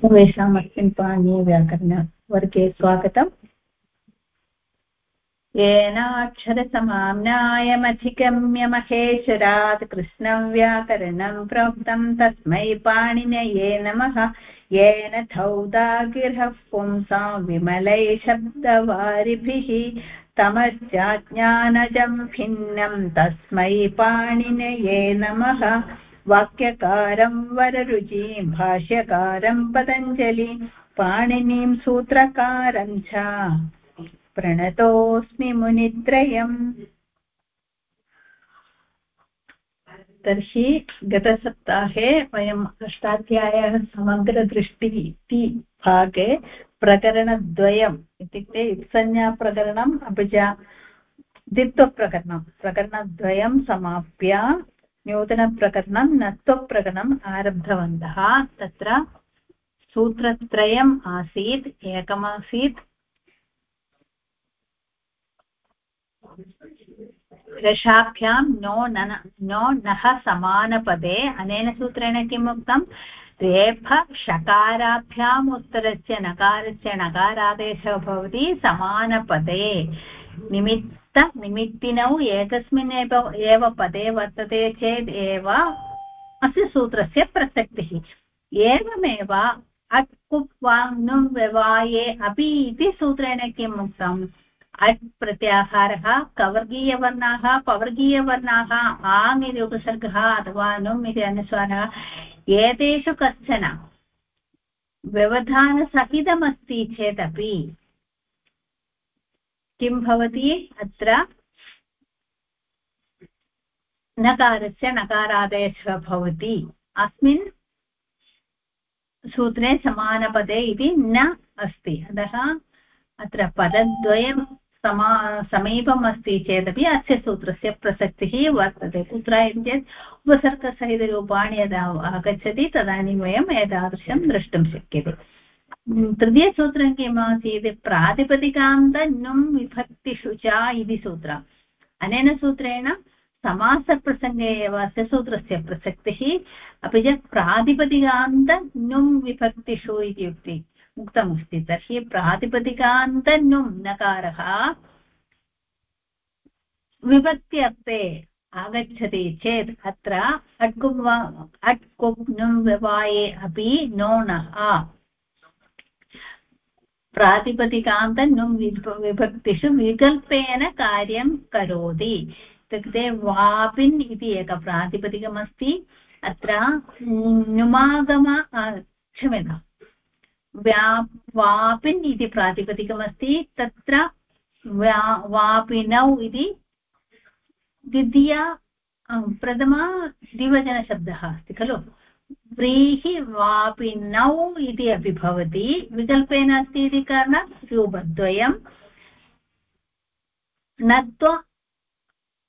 सर्वेषाम् अस्मिन् पाणिनीयव्याकरणवर्गे स्वागतम्। येनाक्षरसमाम्नायमधिगम्य महेश्वरात् कृष्णं व्याकरणं प्रोक्तं तस्मै पाणिनये नमः। येन धौदागिरः पुंसां विमलै शब्दवारिभिः तमश्चाज्ञानजं भिन्नं तस्मै पाणिनये नमः। वाक्यकारं वररुचिं, भाष्यकारं पतञ्जलि, पाणिनीं सूत्रकारं च। प्रणतोऽस्मि मुनित्रयम्। तर्हि गतसप्ताहे वयम् अष्टाध्यायः समग्रदृष्टिः इति भागे प्रकरणद्वयम् इत्युक्ते इत्संज्ञाप्रकरणम् अपि च द्वित्वप्रकरणं, प्रकरणद्वयं समाप्य नूतनप्रकरणं नत्वप्रकरणम् आरब्धवन्तः। तत्र सूत्रत्रयम् आसीत्, एकमासीत्। रशाभ्यां नो नन, नो नः समानपदे। अनेन सूत्रेण किम् उक्तं? रेफ उत्तरस्य नकारस्य नकारादेशः भवति समानपदे। निमित्त निमित्तिनौ एकस्मिन् एव पदे वर्तते चेत् एव अस्य सूत्रस्य प्रसक्तिः। एवमेव अट् कुप् वाङ् व्यवाये अपि इति सूत्रेण किम् उक्तम्? अट् प्रत्याहारः, कवर्गीयवर्णाः, पवर्गीयवर्णाः, आङ् इति उपसर्गः अथवा नुम् इति अनुस्वारः, एतेषु कश्चन व्यवधानसहितमस्ति चेदपि किं भवति अत्र? नकारस्य नकारादेशः भवति। अस्मिन् सूत्रे समानपदे इति न अस्ति। अतः अत्र पदद्वयं समा, समीपम् अस्ति चेदपि अस्य सूत्रस्य प्रसक्तिः वर्तते। कुत्र इति चेत् उपसर्गसहितरूपाणि यदा आगच्छति तदानीं वयम् एतादृशं द्रष्टुं शक्यते। तृतीयसूत्रं किम् आसीत् प्रातिपदिकान्त विभक्तिषु च इति सूत्रम् अनेन सूत्रेण समासप्रसङ्गे एव अस्य सूत्रस्य प्रसक्तिः अपि च प्रातिपदिकान्त नुम् विभक्तिषु इति उक्ति उक्तमस्ति तर्हि प्रातिपदिकान्त नुम् नकारः विभक्त्यर्थे आगच्छति चेत् अत्र अट्कुम् अट् नुम् व्यवाये अपि नोणः प्रातिपदिकान्त नुम् विभक्तिषु विकल्पेन कार्यं करोति इत्युक्ते वापिन् इति एकः प्रातिपदिकमस्ति अत्र नुमागम क्षम्यताम् व्या वापिन् इति प्रातिपदिकमस्ति तत्र व्या वापिनौ इति द्वितीया प्रथमा द्विवचनशब्दः अस्ति खलु व्रीहि वापि नौ इति अपि भवति। विकल्पेन अस्ति इति कारणात् रूपद्वयं नत्व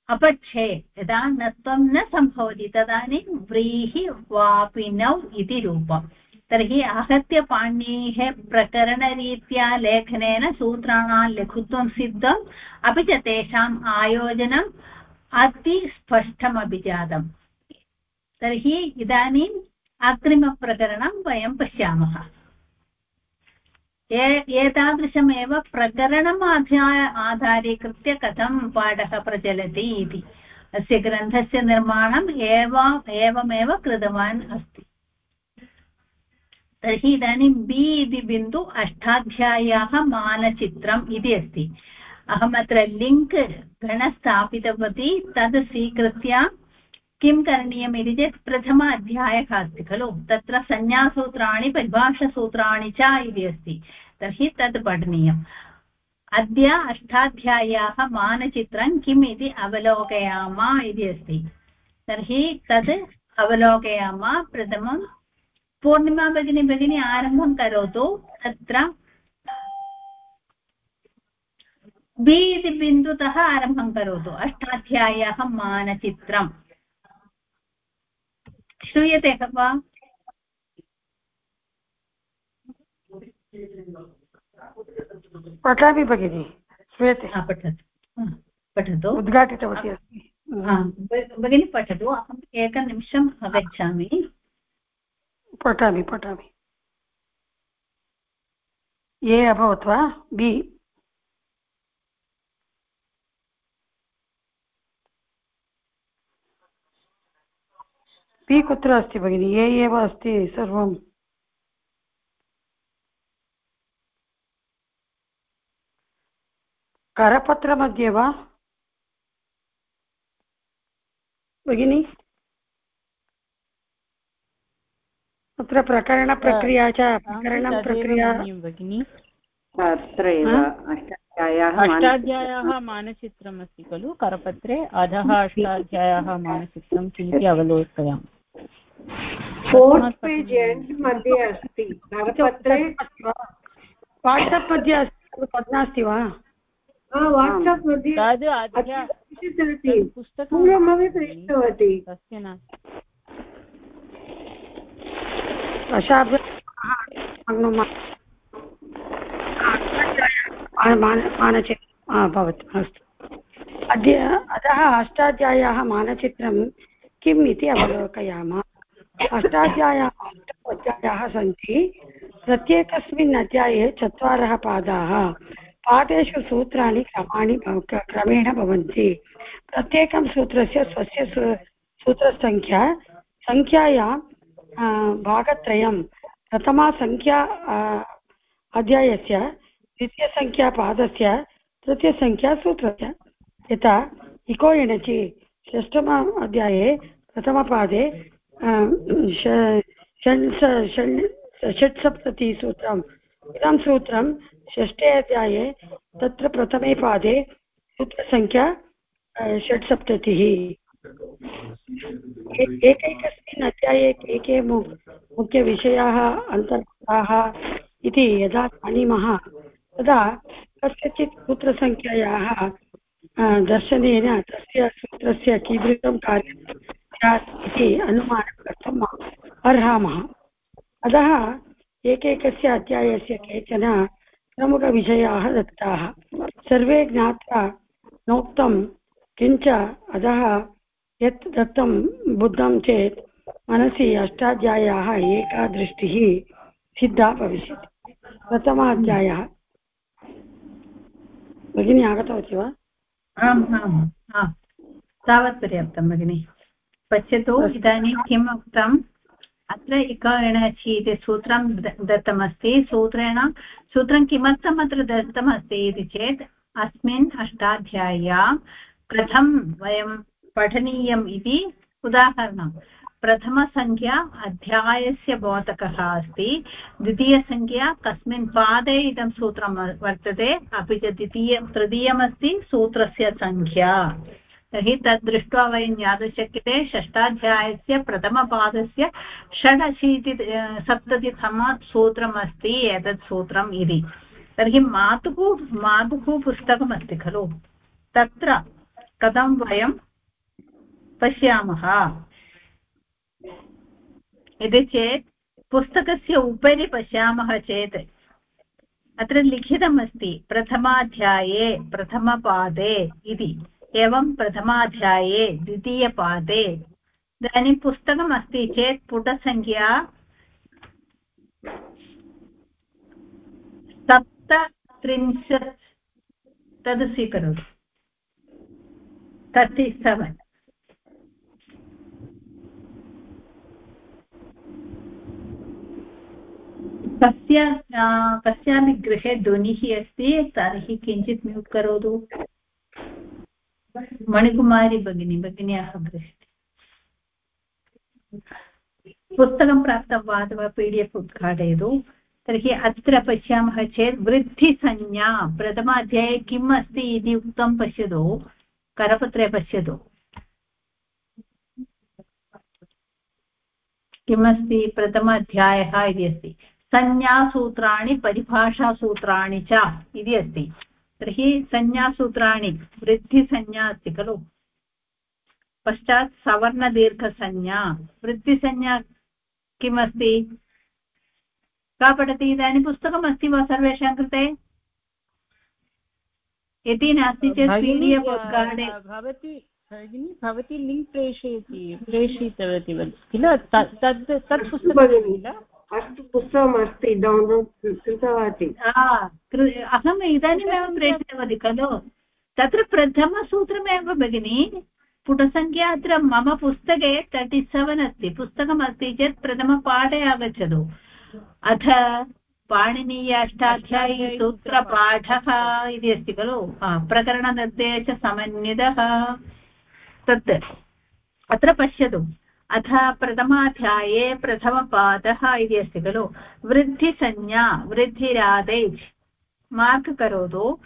अपक्षे, यदा नत्वं न सम्भवति तदानीं व्रीहि वापिनौ इति रूपम् तर्हि आहत्य पाणिनेः प्रकरणरीत्या लेखनेन सूत्राणां लघुत्वं सिद्धम्, अपि च तेषाम् आयोजनम् अतिस्पष्टमपि जातम्। तर्हि इदानीम् अग्रिमप्रकरणं वयं पश्यामः। एतादृशमेव प्रकरणम् आधारीकृत्य कथं पाठः प्रचलति इति। अस्य ग्रन्थस्य निर्माणम् एव, एवमेव कृतवान् अस्ति। तर्हि इदानीं बि इति बिन्दु अष्टाध्याय्याः मानचित्रम् इति अस्ति। अहम् अत्र लिङ्क् गणस्थापितवती, तद् स्वीकृत्य किं करणीयम् चेत् प्रथम अध्यायः अस्ति खलु तत्र संज्ञासूत्राणि परिभाषसूत्राणि च इति अस्ति। तर्हि तत् पठनीयम्। अद्य अष्टाध्याय्याः मानचित्रं किम् इति अवलोकयाम इति अस्ति। तर्हि तद् अवलोकयाम। प्रथमं पूर्णिमा भगिनी भगिनी आरम्भं करोतु। तत्र बि इति बिन्दुतः आरम्भं करोतु। अष्टाध्याय्याः मानचित्रम्। श्रूयते वा पठामि भगिनि श्रूयते। पठतु। पठतु। उद्घाटितवती अस्ति भगिनी पठतु। अहम् एकनिमिषम् आगच्छामि पठामि पठामि। ये अभवत् वा? बि? पि कुत्र अस्ति भगिनि ए एव अस्ति सर्वं करपत्रमध्ये वा भगिनि तत्र प्रकरणप्रक्रिया च प्रकरणं प्रक्रिया भगिनि अत्रैव अष्टाध्याय्याः मानचित्रम् अस्ति खलु करपत्रे अधः अष्टाध्याय्याः मानचित्रं किमिति अवलोकयामि फोर्त् पेज् एण्ड् मध्ये अस्ति. करपत्रे वाट्सप् मध्ये अस्ति तद् नास्ति वा? वाट्सप् मध्ये पूर्वमपि पृष्टवती. तस्य नास्ति। भवतु अस्तु। अद्य अतः अष्टाध्याय्याः मानचित्रं किम् इति अवलोकयामः। अष्टाध्याय्याः अष्टाध्यायाः सन्ति। प्रत्येकस्मिन् अध्याये चत्वारः पादाः। पादेषु सूत्राणि क्रमाणि क्रमेण भवन्ति। प्रत्येकं सूत्रस्य स्वस्य सूत्रसङ्ख्या, सङ्ख्यायां भागत्रयं। प्रथमा सङ्ख्या अध्यायस्य, द्वितीयसङ्ख्यापादस्य तृतीयसङ्ख्या सूत्रस्य यथा इको एणचि षष्ठम अध्याये प्रथमपादे षट्सप्ततिसूत्रम् इदं सूत्रं षष्ठे अध्याये, तत्र प्रथमे पादे सूत्रसङ्ख्या षट्सप्ततिः एकैकस्मिन् अध्याये के के मुख्यविषयाः अन्तर्गताः इति यदा जानीमः, तदा कस्यचित् सूत्रसङ्ख्यायाः दर्शनेन तस्य सूत्रस्य कीदृशं कार्यं स्यात् इति अनुमानं कर्तुम् अर्हामः। अतः एकैकस्य अध्यायस्य केचन प्रमुखविषयाः दत्ताः। सर्वे ज्ञात्वा नोक्तं, किञ्च यत् दत्तं बुद्धं चेत् मनसि अष्टाध्याय्याः एका दृष्टिः सिद्धा भविष्यति। प्रथमाध्यायः। भगिनी आगतवती वा? आम् आम्। तावत् पर्याप्तं, भगिनि। पश्यतु इदानीं किम् उक्तम्? अत्र इकारणचि इति सूत्रं दत्तमस्ति। सूत्रेण सूत्रं किमर्थम् अत्र दत्तमस्ति इति चेत् अस्मिन् अष्टाध्याय्यां कथं वयं पठनीयम् इति उदाहरणं प्रथमसङ्ख्या अध्यायस्य बोधकः अस्ति। द्वितीयसङ्ख्या कस्मिन् पादे इदं सूत्रं वर्तते। अपि च द्वितीय तृतीयमस्ति सूत्रस्य सङ्ख्या तर्हि तद् दृष्ट्वा वयं ज्ञातुं शक्यते षष्ठाध्यायस्य प्रथमपादस्य षडशीति सप्ततितमसूत्रमस्ति एतत् सूत्रम् इति। तर्हि मातुः मातुः पुस्तकमस्ति खलु। तत्र कथं वयं पश्यामः? इति चेत् पुस्तकस्य उपरि पश्यामः चेत् अत्र लिखितमस्ति प्रथमाध्याये, प्रथमपादे इति। एवं प्रथमाध्याये द्वितीयपादे इदानीं पुस्तकम् अस्ति चेत् पुटसङ्ख्या सप्तत्रिंशत् तद् स्वीकरोतु। Thirty seven. कस्य कस्यापि गृहे ध्वनिः अस्ति, तर्हि किञ्चित् म्यूट् करोतु। मणिकुमारी भगिनी, भगिन्याः दृष्टि पुस्तकं प्राप्तं वा पी डि एफ् उद्घाटयतु। तर्हि अत्र पश्यामः चेत् वृद्धिसंज्ञा, प्रथमाध्याये किम् अस्ति इति उक्तं पश्यतु। करपत्रे पश्यतु। किमस्ति प्रथमाध्यायः इति अस्ति। संज्ञासूत्राणि, परिभाषासूत्राणि च इति अस्ति। तर्हि संज्ञासूत्राणि वृद्धिसंज्ञा अस्ति खलु? पश्चात् सवर्णदीर्घसंज्ञा वृद्धिसंज्ञा किमस्ति? का पठति? इदानीं पुस्तकमस्ति वा सर्वेषां कृते? यदि नास्ति चेत् पी डि एफ् उद्घाटे भवती भगिनी भवती लिङ्क् प्रेषयति प्रेषितवती किल? तत् तत् पुस्तकं किल? अस्तु पुस्तकमस्ति डौन्लोड् कृतवती। अहम् इदानीमेव प्रेषितवती खलु। तत्र प्रथमसूत्रमेव भगिनि, पुटसङ्ख्या अत्र मम पुस्तके तर्टि सेवेन् अस्ति। पुस्तकमस्ति चेत् प्रथमपाठे आगच्छतु। अथ पाणिनीय अष्टाध्यायी सूत्रपाठः इति अस्ति खलु। प्रकरणनिर्देशसमन्वितः। तत् अत्र पश्यतु। अथ प्रथमाध्याये प्रथमपादः इति अस्ति खलु. वृद्धिसंज्ञा वृद्धिरादेज् मार्क् करोतु.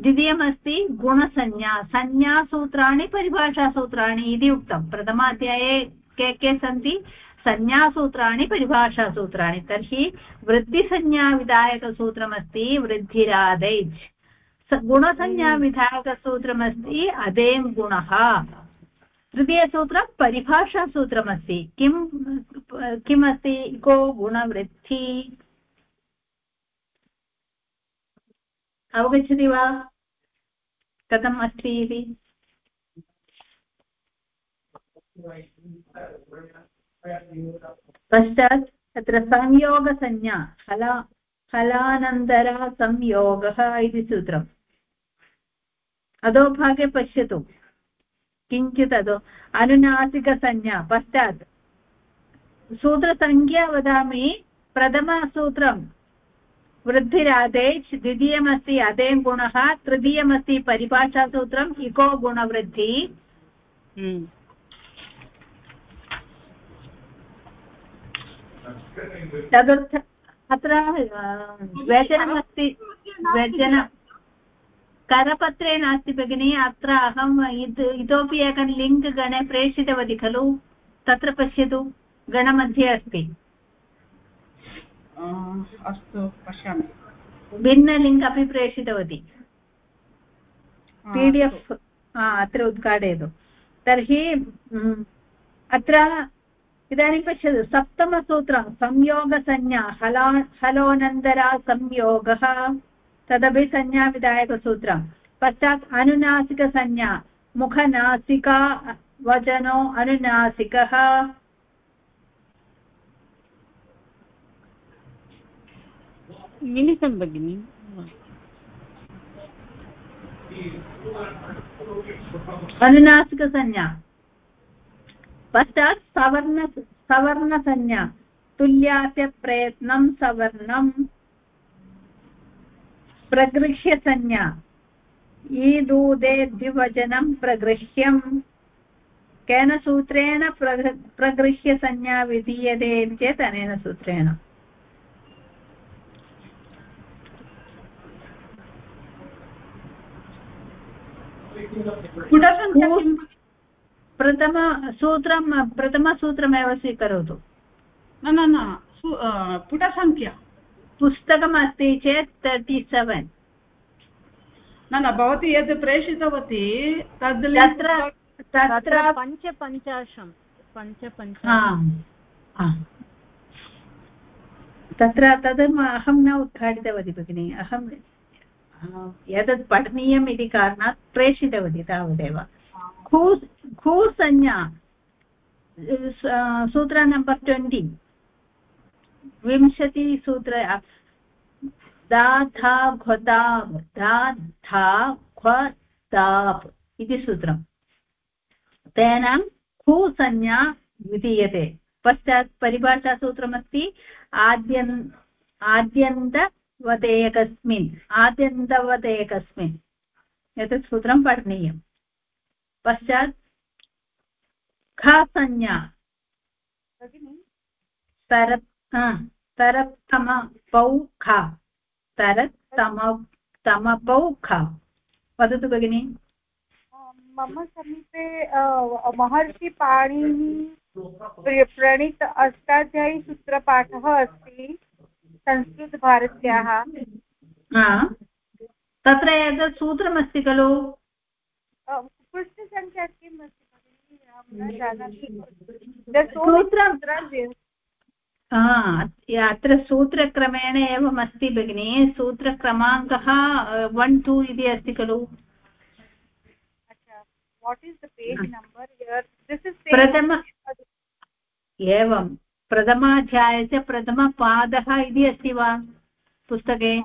द्वितीयमस्ति गुणसंज्ञा. संज्ञासूत्राणि परिभाषासूत्राणि इति उक्तं. प्रथमाध्याये के के सन्ति? संज्ञासूत्राणि परिभाषासूत्राणि. तर्हि वृद्धिसंज्ञाविधायकसूत्रमस्ति वृद्धिरादैज् गुणसंज्ञाविधायकसूत्रमस्ति अदें गुणः. तृतीयसूत्रं परिभाषासूत्रमस्ति किं किम् अस्ति इको गुणवृद्धि? अवगच्छति वा? कथम् अस्ति इति? पश्चात् तत्र संयोगसंज्ञा हला हलानन्तरसंयोगः इति सूत्रम्। अधोभागे पश्यतु। किञ्चित् अधो अनुनासिकसंज्ञा पश्चात्। सूत्रसङ्ख्या वदामि प्रथमसूत्रं। वृद्धिरादेश् द्वितीयमस्ति अदें गुणः तृतीयमस्ति परिभाषासूत्रम् इको गुणवृद्धि। हम्म। तदर्थ अत्र व्यजनमस्ति। व्यजन करपत्रे नास्ति भगिनि अत्र अहम् इतोपि एकं लिङ्क् गणे प्रेषितवती खलु तत्र पश्यतु गणमध्ये अस्ति अस्तु पश्यामि भिन्न लिङ्क् अपि प्रेषितवती पी डि एफ् अत्र उद्घाटयतु तर्हि अत्र इदानीं पश्यतु सप्तमसूत्रं संयोगसंज्ञा हला हलोनन्तरा संयोगः तदपि संज्ञाविधायकसूत्रं पश्चात् अनुनासिकसंज्ञा। मुखनासिका वचनो अनुनासिकः। मिलितं भगिनि। अनुनासिकसंज्ञा। पश्चात् सवर्ण सवर्णसंज्ञा। तुल्यास्य प्रयत्नं सवर्णम्। प्रगृह्यसंज्ञा। ईदूदे द्विवचनं प्रगृह्यम्। केन सूत्रेण प्रगृह्यसंज्ञा विधीयते चेत् अनेन सूत्रेण। प्रथमसूत्रं प्रथमसूत्रमेव स्वीकरोतु। न न न पुटसङ्ख्या पुस्तकमस्ति चेत् तर्टि सेवेन्। न न भवती यद् प्रेषितवती तद् तत्र तत्र पञ्चपञ्चाशं पञ्चपञ्च तत्र तद् अहं न उद्घाटितवती भगिनि अहं एतत् पठनीयम् इति कारणात् प्रेषितवती तावदेव। खू खूसंज्ञा सूत्र नम्बर् ट्वेण्टि। विंशतिसूत्र दा धा घ्वदाब् धा इति सूत्रम्। तेन खूसंज्ञा विधीयते। पश्चात् परिभाषासूत्रमस्ति आद्यन् आद्यन्त वदेकस्मिन् आद्यन्तवदेकस्मिन्। एतत् सूत्रं पठनीयम्। पश्चात् खासंज्ञा तरत् तरत्तमपौ खा। तरत्तम तमपौ खा। वदतु भगिनि। मम समीपे महर्षिपाणिनि प्रणीत अष्टाध्यायीसूत्रपाठः अस्ति संस्कृतभारत्याः। तत्र एतत् सूत्रमस्ति खलु? पृष्ठसङ्ख्या किम् अस्ति अत्र सूत्रक्रमेण एवम् अस्ति भगिनि। सूत्रक्रमाङ्कः वन् टु इति अस्ति खलु। same प्रथम एवं प्रथमाध्यायस्य प्रथमपादः इति अस्ति वा पुस्तके?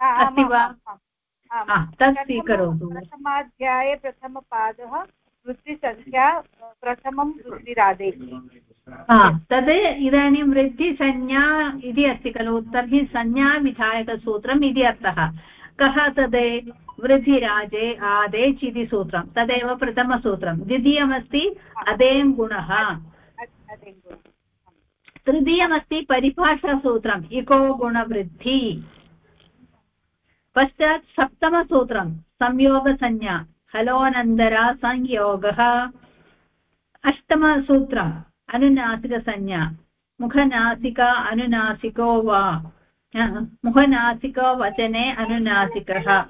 अस्ति वा? तत् प्रथम- स्वीकरोतु। प्रथमाध्याये प्रथमपादः वृत्तिसङ्ख्या प्रथमं वृत्तिरादेश तद् इदानीं वृद्धिसंज्ञा इति अस्ति खलु तर्हि संज्ञाविधायकसूत्रम् इति अर्थः। कः तद्? वृद्धिराजे आदेच् इति सूत्रं तदेव प्रथमसूत्रं। द्वितीयमस्ति अदें गुणः। तृतीयमस्ति परिभाषासूत्रम् इको गुणवृद्धि। पश्चात् सप्तमसूत्रं संयोगसंज्ञा हलोनन्दरा संयोगः। अष्टमसूत्रम् अनुनासिकसंज्ञा। मुखनासिका अनुनासिको वा। मुखनासिको वचने अनुनासिकः।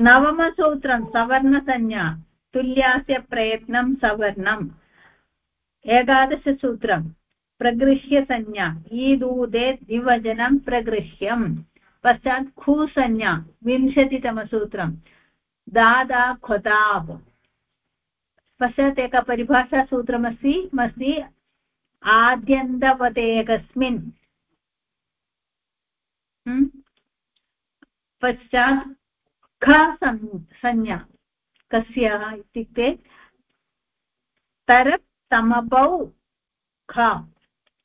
नवमसूत्रं सवर्णसंज्ञा। तुल्यास्य प्रयत्नं सवर्णम्। एकादशसूत्रं प्रगृह्यसंज्ञा। ईदूदे द्विवचनं प्रगृह्यम्। पश्चात् खूसंज्ञा। विंशतितमसूत्रं। दादा खोदाब् पश्चात् एकः परिभाषासूत्रमस्ति अस्ति आद्यन्तवदेकस्मिन् हम्म? पश्चात् ख संज्ञा। कस्य इत्युक्ते तरप् समपौ ख,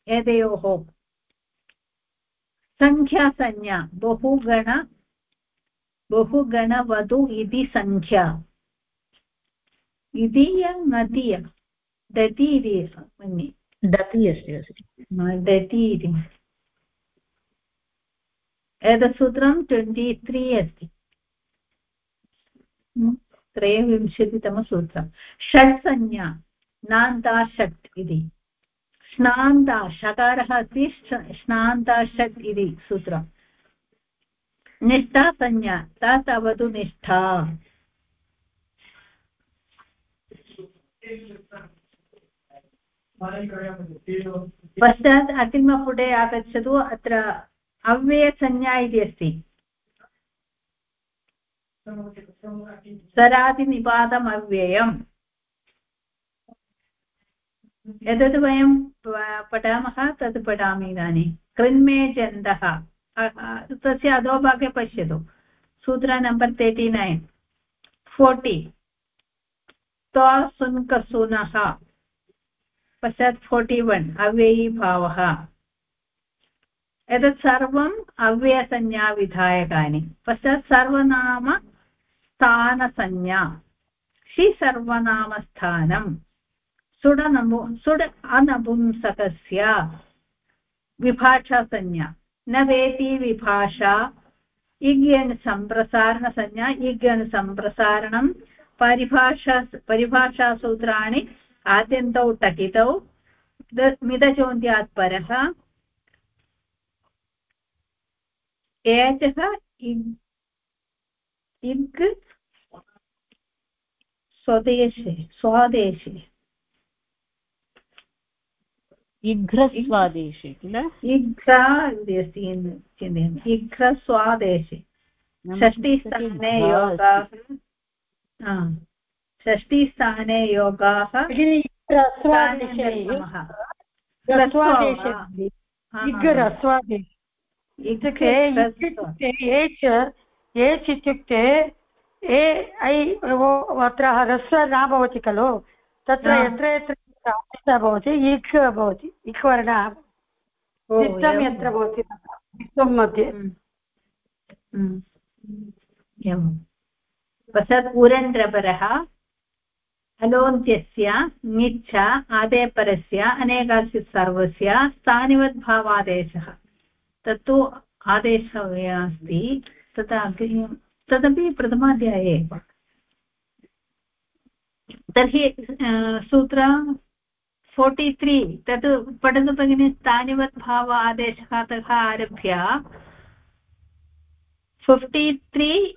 एतयोः। सङ्ख्यासंज्ञा बहुगण, बहुगणवधु इति सङ्ख्या इदीय नदीय दति इति मन्ये दति अस्ति अस्ति दति इति एतत् सूत्रं ट्वेण्टि त्री अस्ति त्रयोविंशतितमसूत्रं षट्संज्ञा नान्ता षट् इति स्नान्ता षकारः अस्ति षट् इति सूत्रं निष्ठा संज्ञा तत् अवतु निष्ठा पश्चात् अग्रिमपुटे आगच्छतु, अत्र अव्ययसंज्ञा इति अस्ति। सरादिनिपातम् अव्ययम् एतत् वयं पठामः तत् पठामि इदानीं। कृन्मेजन्तः अ- अ- तस्य अधोभागे पश्यतु। सूत्र नम्बर् तर्टि नैन् फोर्टि सुन्कसुनः पश्चात् फोर्टि वन्, अव्ययीभावः। एतत् सर्वम् अव्ययसंज्ञाविधायकानि। पश्चात् सर्वनाम स्थानसंज्ञा। षि सर्वनामस्थानम् सुडनमु सुड अनपुंसकस्य विभाषासंज्ञा। न वेति विभाषा। इग्यण् सम्प्रसारणसंज्ञा। इग्यण् सम्प्रसारणं परिभाषा परिभाषासूत्राणि आद्यन्तौ टकितौ मिदचोन्त्यात् परः एचः इग् इग् स्वदेशे स्वादेशे इघ्रस्वादेशे किल इघ्रा इति अस्ति चिन्तयामि इघ्रस्वादेशे षष्टिस्थाने योगाः षष्टिस्थाने योगाः इत्युक्ते एच् इत्युक्ते ए ऐ अत्र ह्रस्व न भवति खलु। तत्र यत्र यत्र भवति इक् भवति। इक् वर्णः। एवं। यत्र भवति नित्यं मध्ये। पश्चात् उरन्द्रपरः अलोन्त्यस्य निच्छ आदेपरस्य, अनेकास्य सर्वस्य स्थानिवद्भावादेशः। तत्तु आदेशः अस्ति। तथा तदपि प्रथमाध्याये एव। तर्हि सूत्र फोर्टि त्री तत् पठतु भगिनि स्थानिवद्भाव आदेशः ततः आरभ्य, fifty three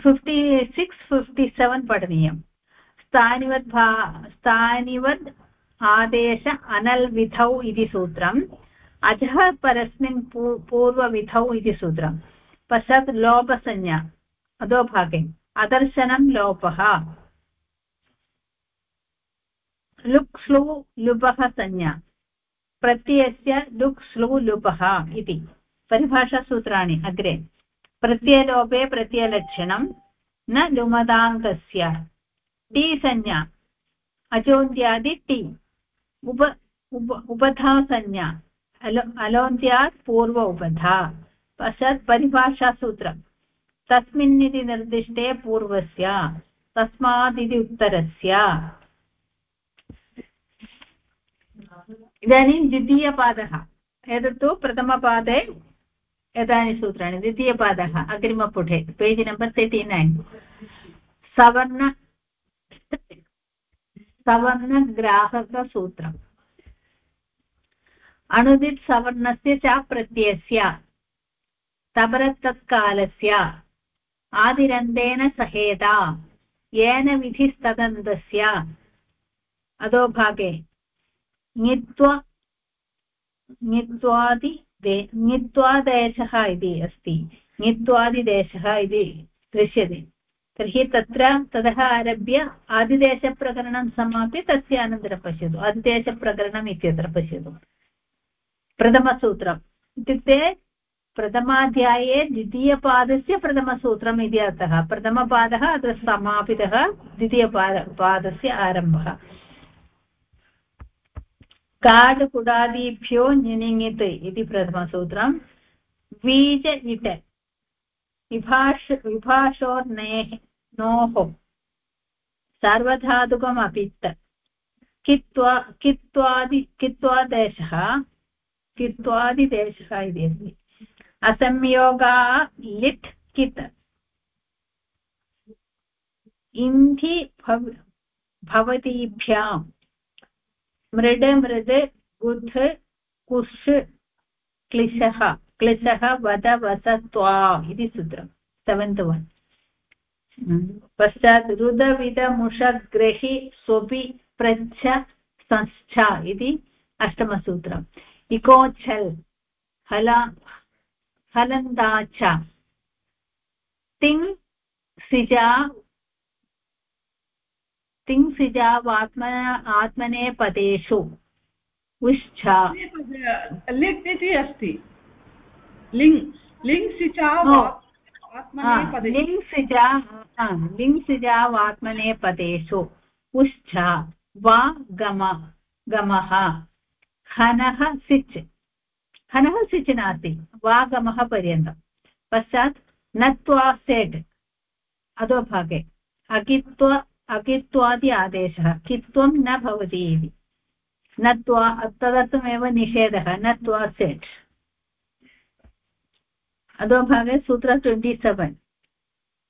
fifty six fifty seven पठनीयं स्थानिवद् भा स्थानिवद् आदेश अनल्विधौ इति सूत्रम् अधः परस्मिन् पू पूर्वविधौ इति सूत्रं पश्चात् लोपसंज्ञा अधोभागे अदर्शनं लोपः लुक् स्लु लुपः संज्ञा प्रत्ययस्य लुक् स्लु लुपः इति परिभाषासूत्राणि अग्रे प्रत्ययलोपे प्रत्ययलक्षणं न लुमदाङ्कस्य टि संज्ञा। अचोन्त्यादि टि। उप उप, उपधा संज्ञा। अलो अलोन्त्यात् पूर्व उपधा। पश्चात् परिभाषासूत्रं तस्मिन् इति निर्दिष्टे पूर्वस्य, तस्मादिति उत्तरस्य। इदानीं द्वितीयपादः। एतत्तु प्रथमपादे एतानि सूत्राणि, द्वितीयपादः अग्रिमपुटे पेज् नम्बर् तर्टि नैन्। सवर्ण सवर्णग्राहकसूत्रम् अणुदित् सवर्णस्य च प्रत्ययस्य तपरतत्कालस्य आदिरन्तेन सहेता, येन विधिस्तदन्तस्य। अधोभागे ङित्वा ङित्वादि ङित्वादेशः इति अस्ति। ङित्वादिदेशः इति दृश्यते। तर्हि तत्र ततः आरभ्य आदिदेशप्रकरणं समाप्य तस्य अनन्तरं पश्यतु। आदिदेशप्रकरणम् इत्यत्र पश्यतु। प्रथमसूत्रम्। इत्युक्ते प्रथमाध्याये द्वितीयपादस्य प्रथमसूत्रम् इति अर्थः। प्रथमपादः अत्र समापितः द्वितीयपाद पादस्य आरम्भः। काड् कुडादिभ्यो ञिनिङित् इति प्रथमसूत्रं बीज इट विभाष विभाषोर्नेः नोः सार्वधातुकमपित् कित्वा कित्वादि कित्वादेशः कित्वादिदेशः इति अस्ति असंयोगा लिट् कित् इन्धि भव भवतीभ्याम् मृड मृद् गुध् कुष् क्लिशः क्लिशः वद वस त्वा इति सूत्रं सेवेन्त् वन् पश्चात् रुदविदमुषग्रहि स्वपि प्रच्छ संश्च इति अष्टमसूत्रम्. इकोच्छल् हला हलन्दाच. तिङ् सिजा तिङ्सिजावात्मन आत्मने पदेषु उश्च लिट् इति अस्ति लिङ् लिङ् सिचा लिङ्सिजा लिङ्सिजावात्मने पदेषु उश्च वा गम गमः हनः सिच् हनः सिच् नास्ति वा गमः पर्यन्तं पश्चात् नत्वा सेट् अधोभागे अकित्वा अकित्वादि आदेशः। कित्वं न भवति इति। नत्वा तदर्थमेव निषेधः नत्वा सेट्। अधोभागे सूत्र ट्वेण्टि सेवेन्।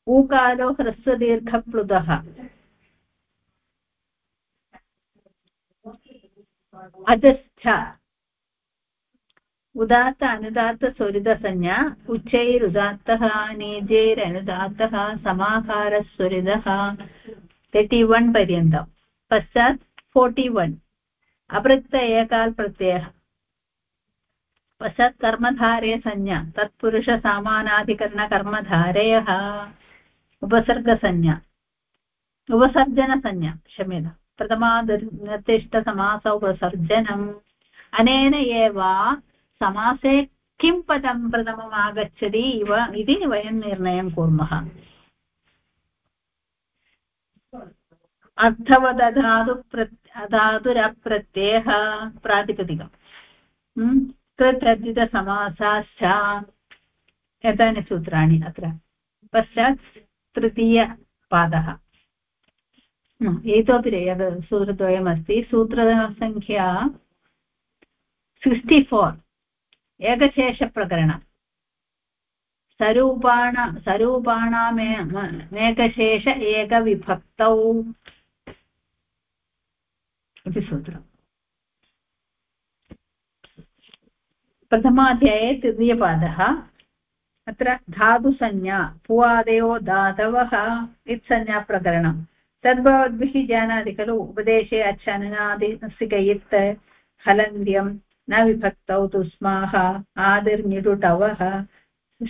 ऊकारो ह्रस्वदीर्घप्लुतः अजश्च उदात्त अनुदात्तस्वरितसंज्ञा उच्चैरुदात्तः नीजैरनुदात्तः समाकारस्वरितः तर्टि वन् पर्यन्तं पश्चात् फोर्टि वन् अपृक्त एकाल् प्रत्ययः पश्चात् कर्मधारे संज्ञा तत्पुरुषसामानाधिकरणकर्मधारयः उपसर्गसंज्ञा उपसर्जनसंज्ञा क्षम्यता प्रथमानिर्दिष्टसमास उपसर्जनम् अनेन एव समासे किं पदं प्रथमम् आगच्छति इव इति वयं निर्णयं कुर्मः अर्थवदधातु प्र धातुरप्रत्ययः प्रातिपदिकम् कृतद्धितसमासाश्च एतानि सूत्राणि अत्र पश्चात् तृतीयपादः इतोपि यद् सूत्रद्वयमस्ति सूत्रसङ्ख्या सिक्स्टि फोर् एकशेषप्रकरणम् सरूपाण सरूपाणामेकशेष एकविभक्तौ इति सूत्रम्। प्रथमाध्याये तृतीयपादः। अत्र धातुसंज्ञा पुवादयो धातवः इत्संज्ञाप्रकरणं तद्भवद्भिः जानाति खलु, उपदेशे अच्छननादिसिक इत् हलन्द्यं न विभक्तौ तुस्माः आदिर्निटुटवः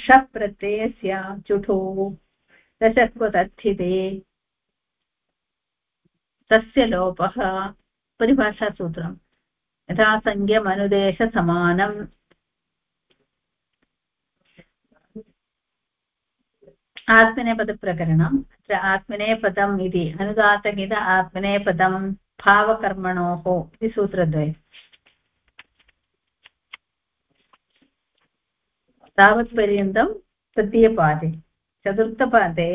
शप्रत्ययस्य चुठो दशक्वतर्थिते तस्य लोपः परिभाषासूत्रम् यथा संज्ञमनुदेशसमानम् आत्मनेपदप्रकरणम्। अत्र आत्मनेपदम् इति अनुदातगिद आत्मनेपदं भावकर्मणोः इति सूत्रद्वयम् तावत्पर्यन्तं तृतीयपादे। चतुर्थपादे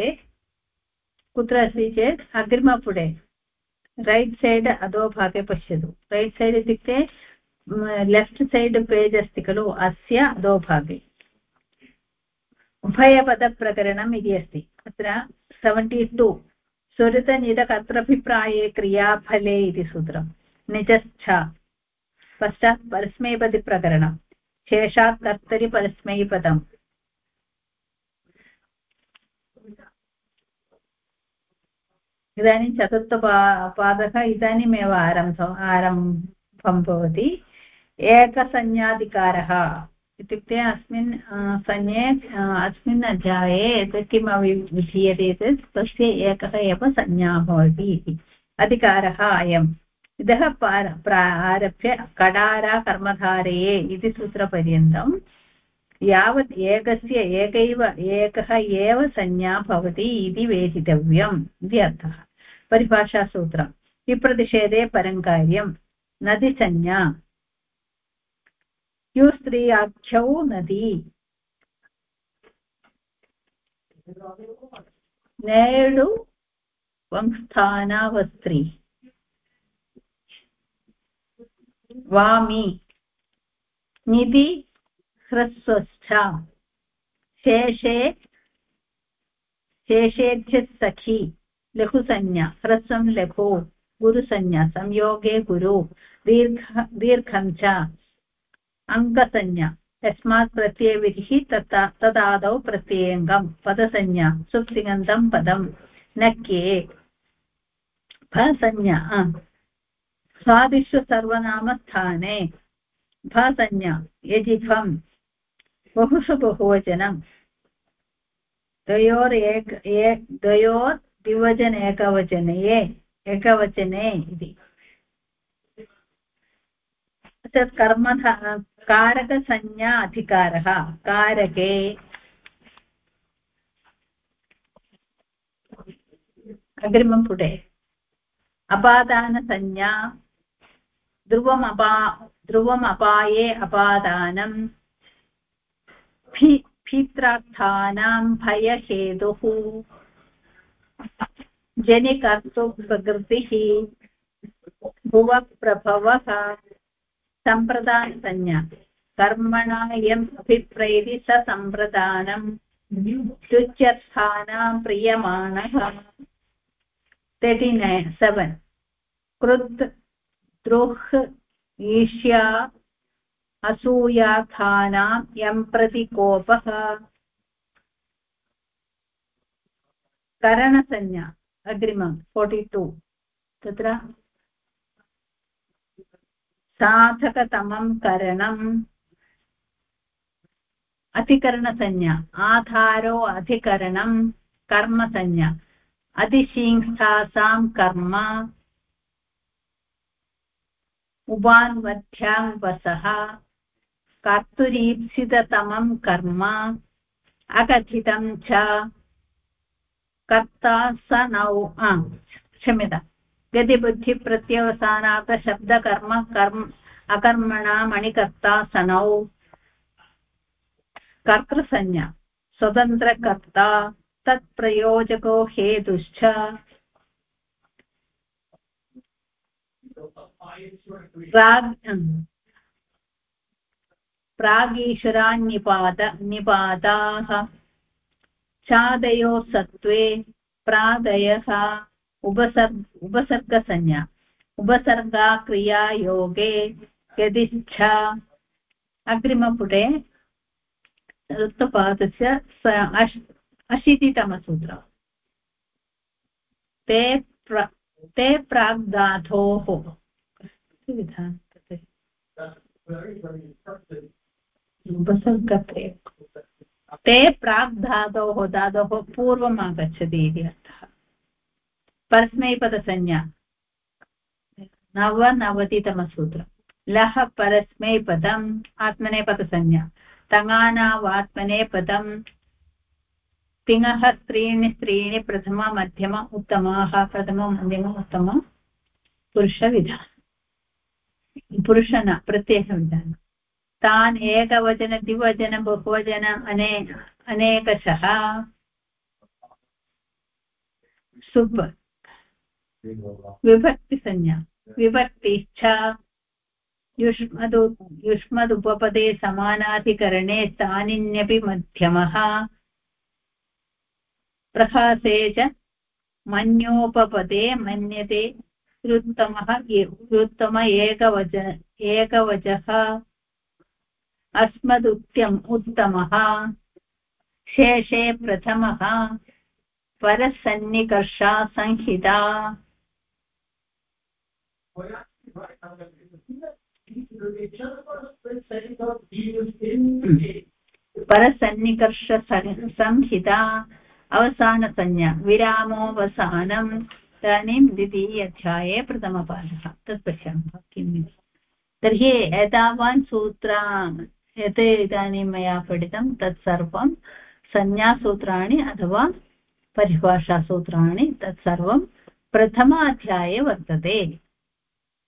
कुत्र अस्ति चेत्? अग्रिमपुटे। रैट् सैड् अधोभागे पश्यतु रैट् सैड् इत्युक्ते लेफ्ट् सैड् पेज् अस्ति खलु अस्य अधोभागे उभयपदप्रकरणम् इति अस्ति अत्र सेवेण्टि टु स्वरितनिदकर्तृभिप्राये क्रियाफले इति सूत्रं निजश्च पश्चात् परस्मैपदिप्रकरणं शेषात् कर्तरि परस्मैपदम् इदानीं चतुर्थपा पादः इदानीमेव आरम्भम् आरम्भं भवति। एकसंज्ञाधिकारः इत्युक्ते अस्मिन् संज्ञे अस्मिन् अध्याये एतत् किम् विधीयते चेत् तस्य एकः एव संज्ञा भवति इति। अधिकारः अयम्। इतः आरभ्य कडारा कर्मधारये इति सूत्रपर्यन्तं यावत् एकस्य एकैव, एकः एव संज्ञा भवति इति वेदितव्यम् इति अर्थः। परिभाषासूत्रम् विप्रतिषेधे परं कार्यं नदीसंज्ञा यु स्त्रीयाख्यौ नदी నేడు వంస్థానావస్త్రి వామి నిధి ह्रस्वस्थ शेषे शेषेभ्यः सखी लघुसंज्ञा ह्रस्वं लघु गुरुसंज्ञा संयोगे गुरु दीर्घ दीर्घं च अङ्गसंज्ञा यस्मात् प्रत्ययविधिः तथा तदादौ प्रत्ययङ्गं पदसंज्ञा सुप्तिगन्धं पदं नक्ये भसंज्ञा स्वादिषु सर्वनामस्थाने भसंज्ञा यजिफं बहुषु बहुवचनं द्वयोरेक द्वयोर् द्विवचन, एकवचने एकवचने इति। तत् कर्मध कारकसंज्ञा अधिकारः, कारके अग्रिमं पुटे। अपादानसंज्ञा ध्रुवमपा ध्रुवम् अपाये अपादानं भीत्रार्थानां भयहेतुः। जनिकर्तुप्रकृतिः भुवप्रभवः सम्प्रदानसंज्ञा कर्मणा यम् अभिप्रैति स सम्प्रदानम् द्युच्यर्थानां प्रियमाणः। तर्टि नैन् सेवेन् कृत् द्रुः ईष्या असूयार्थानां यं प्रति कोपः। करणसंज्ञा अग्रिमं फोर्टि टु तत्र साधकतमं करणम् अधिकरणसंज्ञा, आधारो अधिकरणं, कर्मसंज्ञा अधिशिंस्थासां कर्म उपान्वध्यां वसः, कर्तुरीप्सिततमं कर्म अकथितं च कर्ता स नौ क्षम्यता। गतिबुद्धिप्रत्यवसानार्थशब्दकर्म कर्म, अकर्मणा, मणिकर्ता सनौ कर्तृसंज्ञा। स्वतन्त्रकर्ता, तत्प्रयोजको हेतुश्च। प्राग् प्रागीश्वरान्निपात निपाताः। चादयो सत्त्वे प्रादयः उपसर्ग, उपसर्गसंज्ञा। उपसर्गा क्रियायोगे यदिच्छा अग्रिमपुटे चतुर्थपादस्य अश्, अशीतितमसूत्रम्। ते प्र, ते प्राग्धातोः उपसर्गत्वे ते प्राक् धातोः धातोः पूर्वम् आगच्छति इति अर्थः। परस्मैपदसंज्ञा। नवनवतितमसूत्रं लः परस्मैपदम्, आत्मनेपदसंज्ञा। तङानावात्मनेपदम् तिङः स्त्रीणि स्त्रीणि प्रथम, मध्यम, उत्तमाः, प्रथम, मध्यम, उत्तम पुरुषविधानं पुरुष न प्रत्ययविधानं तान् एकवचन, द्विवचन, बहुवचन, अने, अनेकशः। सुब् विभक्तिसंज्ञा। विभक्तिश्च युष्मदु, युष्मदुपपदे समानाधिकरणे स्थानिन्यपि मध्यमः। प्रहासे च मन्योपपदे मन्यते। उत्तमः उत्तम एकवच, एकवचः। अस्मदुक्त्यम् उत्तमः। शेषे प्रथमः। परसन्निकर्षा संहिता। परसन्निकर्ष संहिता। अवसानसंज्ञा। विरामोऽवसानम् इदानीं द्वितीय अध्याये प्रथमपाठः तत् पश्यामः। किम् तर्हि एतावान् सूत्रा यत् इदानीं मया पठितं, तत् सर्वं संज्ञासूत्राणि अथवा परिभाषासूत्राणि तत्सर्वं प्रथम अध्याये वर्तते।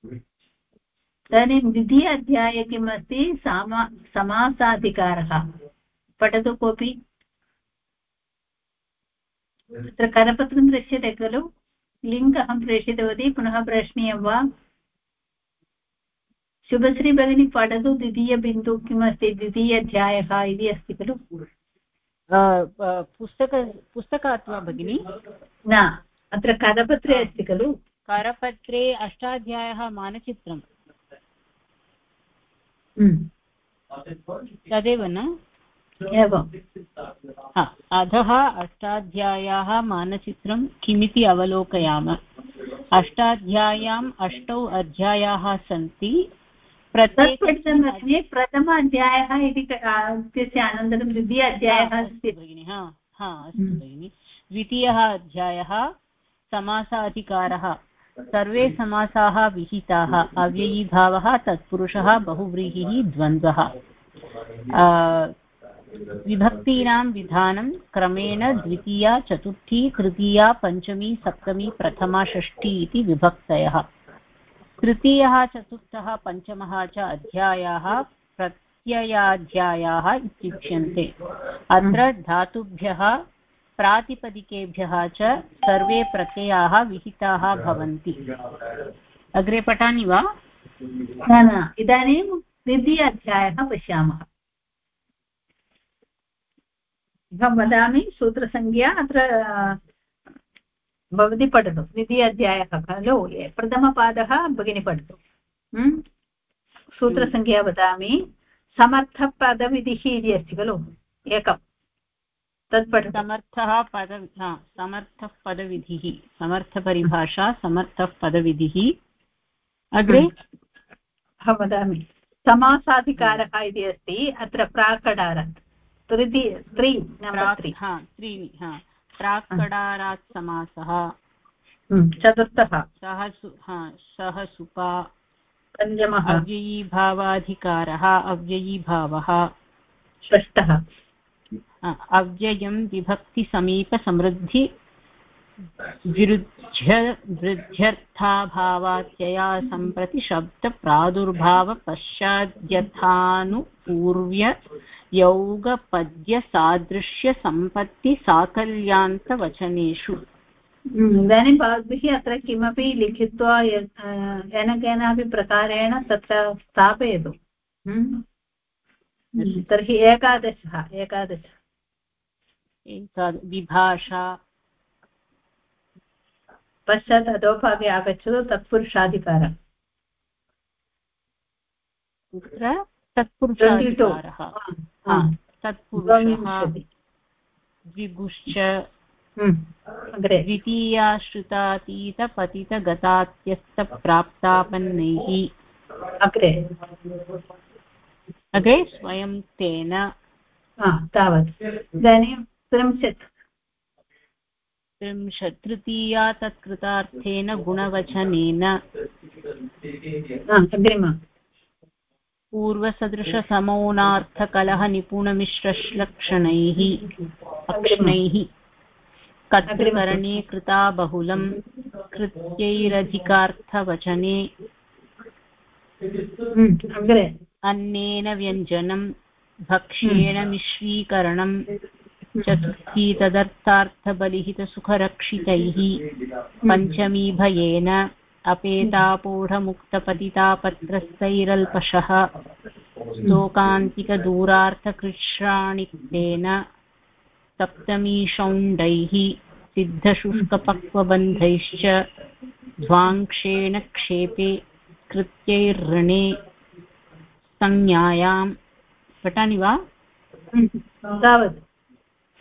इदानीं द्वितीय अध्याये किम् अस्ति सामा, समासाधिकारः। पठतु कोऽपि? तत्र करपत्रं दृश्यते खलु? लिङ्क् अहं प्रेषितवती, पुनः प्रेषणीयं वा? शुभश्री भगिनी पठतु द्वितीयबिन्दु किमस्ति? द्वितीय अध्यायः इति अस्ति खलु? पुस्तक पुस्तकात् वा भगिनि। न अत्र करपत्रे अस्ति खलु। करपत्रे अष्टाध्यायः मानचित्रम्। तदेव न? एवम् अधः अष्टाध्याय्याः मानचित्रं किमिति अवलोकयाम? अष्टाध्याय्याम् अष्टौ अध्यायाः सन्ति। प्रथम अध्यायः इति इत्यस्य अनन्तरं द्वितीय अध्यायः अस्ति भगिनि हा हा अस्तु भगिनि। द्वितीयः अध्यायः समासाधिकारः। सर्वे समासाः विहिताः अव्ययीभावः तत्पुरुषः बहुव्रीहिः द्वन्द्वः। विभक्तीनां विधानं क्रमेण द्वितीया चतुर्थी तृतीया पञ्चमी सप्तमी प्रथमा षष्ठी इति विभक्तयः। तृतीयः चतुर्थः पञ्चमः च अध्यायाः प्रत्ययाध्यायाः इत्युच्यन्ते। अत्र धातुभ्यः प्रातिपदिकेभ्यः च सर्वे प्रत्ययाः विहिताः भवन्ति। अग्रे पठामि वा? न न। इदानीं द्वितीय अध्यायः पश्यामः। अहं वदामि सूत्रसङ्ख्या अत्र भवती पठतु। द्वितीय अध्यायः खलु प्रथमपादः भगिनी पठतु। सूत्रसङ्ख्या वदामि। समर्थपदविधिः इति अस्ति खलु। एकं तत् पठ समर्थः पद समर्थः पदविधिः समर्थपरिभाषा समर्थः पदविधिः अग्रे अहं वदामि। समासाधिकारः इति अस्ति। अत्र प्राकडारात् तृतीय त्रि त्रीणि हा। प्राक्कडारात् समासः चतुर्थः। सः सः सुपा पञ्चमः। अव्ययीभावाधिकारः अव्ययीभावः। षष्ठः। अव्ययं विभक्तिसमीपसमृद्धि विरुध्य वृद्ध्यर्थाभावात्यया सम्प्रति शब्दप्रादुर्भावपश्चाद्यथानुपूर्व्य यौगपद्यसादृश्यसम्पत्तिसाकल्यान्तवचनेषु इदानीं भवद्भिः अत्र किमपि लिखित्वा येन केनापि प्रकारेण तत्र स्थापयतु तर्हि एकादशः एकादश विभाषा पश्चात् अधोभागे आगच्छतु तत्पुरुषाधिकारः कुत्र? तत्पुरुषाधिकारः तत्पुरुषः द्विगुश्च द्वितीयाश्रितातीतपतितगतात्यस्तप्राप्तापन्नैः। अग्रे। अग्रे स्वयं तेन। तावत्। इदानीं त्रिंशत्। त्रिंशत् तृतीया तत्कृतार्थेन गुणवचनेन। अग्रिम। पूर्वसदृशसमौनार्थकलहनिपुणमिश्रश्लक्षणैः अक्ष्णैः। कर्तृकरणे कृता बहुलं कृत्यैरधिकार्थवचने। अग्रे। अन्नेन व्यञ्जनं भक्ष्येण मिश्रीकरणं चतुर्थी तदर्थार्थबलिहितसुखरक्षितैः पञ्चमी भयेन अपेतापोढमुक्तपतितापत्रस्तैरल्पशः स्तोकान्तिकदूरार्थकृष्णाणिक्तेन सप्तमी शौण्डैः सिद्धशुष्कपक्वबन्धैश्च ध्वाङ्क्षेण क्षेपे कृत्यैर्णे संज्ञायां पठामि वा? तावत्।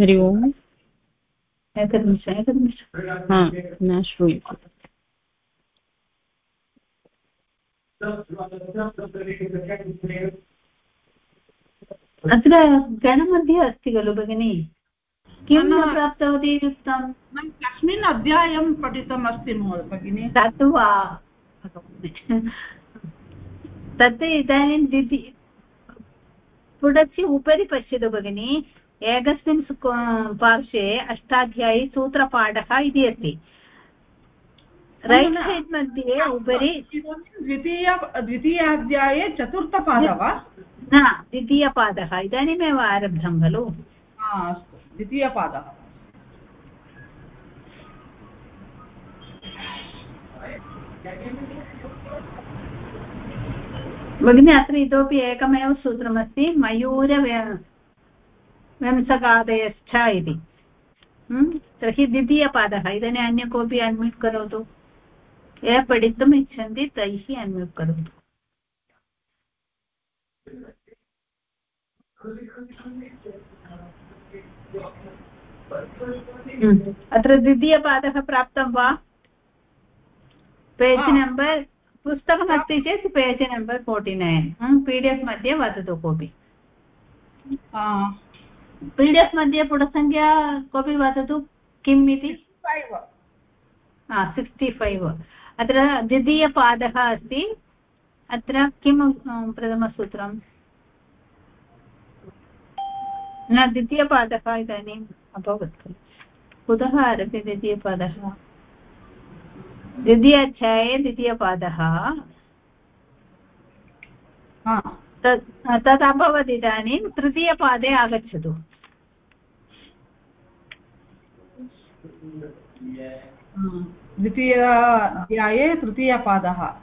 हरि ओम्। एकनिमिषम् एकनिमिषम् हा न श्रूयते अत्र गणमध्ये अस्ति खलु भगिनि किं न प्राप्तवती युक्तं कस्मिन् अध्यायं पठितम् अस्ति भगिनि। तत् वा। तत् इदानीं द्विति पुटस्य उपरि पश्यतु भगिनि। एकस्मिन् पार्श्वे अष्टाध्यायी सूत्रपाठः इति अस्ति। रैट् सैड् मध्ये उपरि द्वितीय द्वितीयाध्याये चतुर्थपादः वा? न द्वितीयपादः। इदानीमेव आरब्धं खलु। अस्तु। द्वितीयपादः। भगिनि अत्र इतोपि एकमेव सूत्रमस्ति। मयूर व्यंसकादयश्च इति। हम्म? तर्हि द्वितीयपादः। इदानीम् अन्य कोऽपि अन्म्यूट् करोतु? ये पठितुम् इच्छन्ति तैः अन्म्यूट् करोतु। हम्म। अत्र द्वितीयपादः प्राप्तं वा? पेज् नम्बर् पुस्तकमस्ति चेत् page number forty nine. P D F मध्ये वदतु कोऽपि। पी डि एफ् मध्ये पुटसङ्ख्या कोऽपि वदतु किम् इति. हा सिक्स्टि फैव् अत्र द्वितीयपादः अस्ति. अत्र किम् अं, प्रथमसूत्रम् न द्वितीयपादः इदानीम् अभवत्. खलु कुतः आरभ्य द्वितीयपादः? द्वितीयाध्याये द्वितीयपादः. हा, तत् तत् अभवत् इदानीं. तृतीयपादे आगच्छतु. हा, द्वितीयाध्याये तृतीयपादः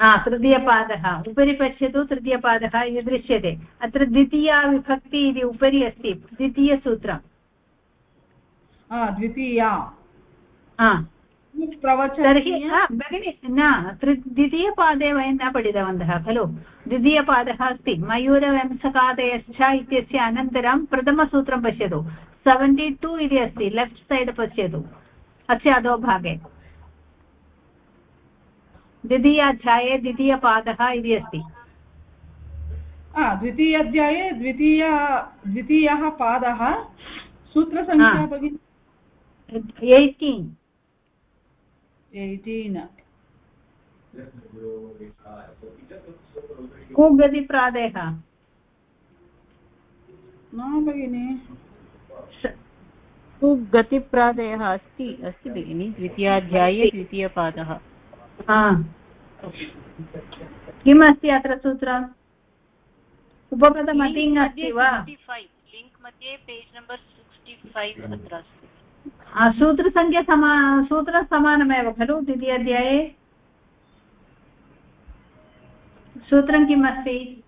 हा तृतीयपादः उपरि पश्यतु तृतीयपादः इति दृश्यते. अत्र द्वितीया विभक्ति इति उपरि अस्ति. द्वितीयसूत्रं हा, द्वितीया. तर्हि भगिनि न द्वितीयपादे वयं न पठितवन्तः खलु? द्वितीयपादः अस्ति. मयूरवंशकादयश्च इत्यस्य अनन्तरं प्रथमसूत्रं पश्यतु. सेवेण्टि टु इति अस्ति लेफ्ट् सैड् पश्यतु। अस्य अधोभागे द्वितीयाध्याये द्वितीयपादः इति अस्ति। द्वितीयाध्याये द्वितीय द्वितीयः पादः सूत्रसङ्ख्या। भगिनि? एय्टीन्। एय्टीन्। कुगतिप्रादयः न भगिनि। गतिप्रादयः अस्ति अस्ति भगिनि द्वितीयाध्याये द्वितीयपादः। हा। किम् अस्ति अत्र सूत्रम् उपपदमतिङ् अस्ति वा? लिङ्क् मध्ये पेज् नम्बर् सिक्स्टि फैव् अत्र अस्ति। सूत्रसङ्ख्या समा सूत्रं समानमेव खलु द्वितीयाध्याये? सूत्रं किम् अस्ति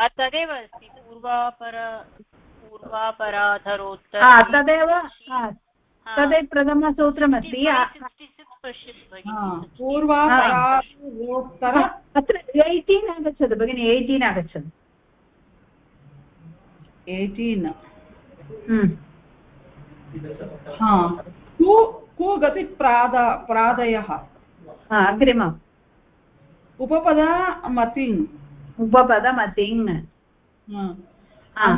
तदेव अस्ति पूर्वापर पूर्वापराधरोत्तर हा, तदेव हा, तदेव प्रथमसूत्रमस्ति हा, अत्र एय्टीन् आगच्छतु भगिनि एय्टीन् आगच्छतु। एय्टीन्। हम्म। हा। कु कु गति प्राद प्रादयः। हा, अग्रिमम्। उपपद मतिङ् उपपदमतिङ्। हा.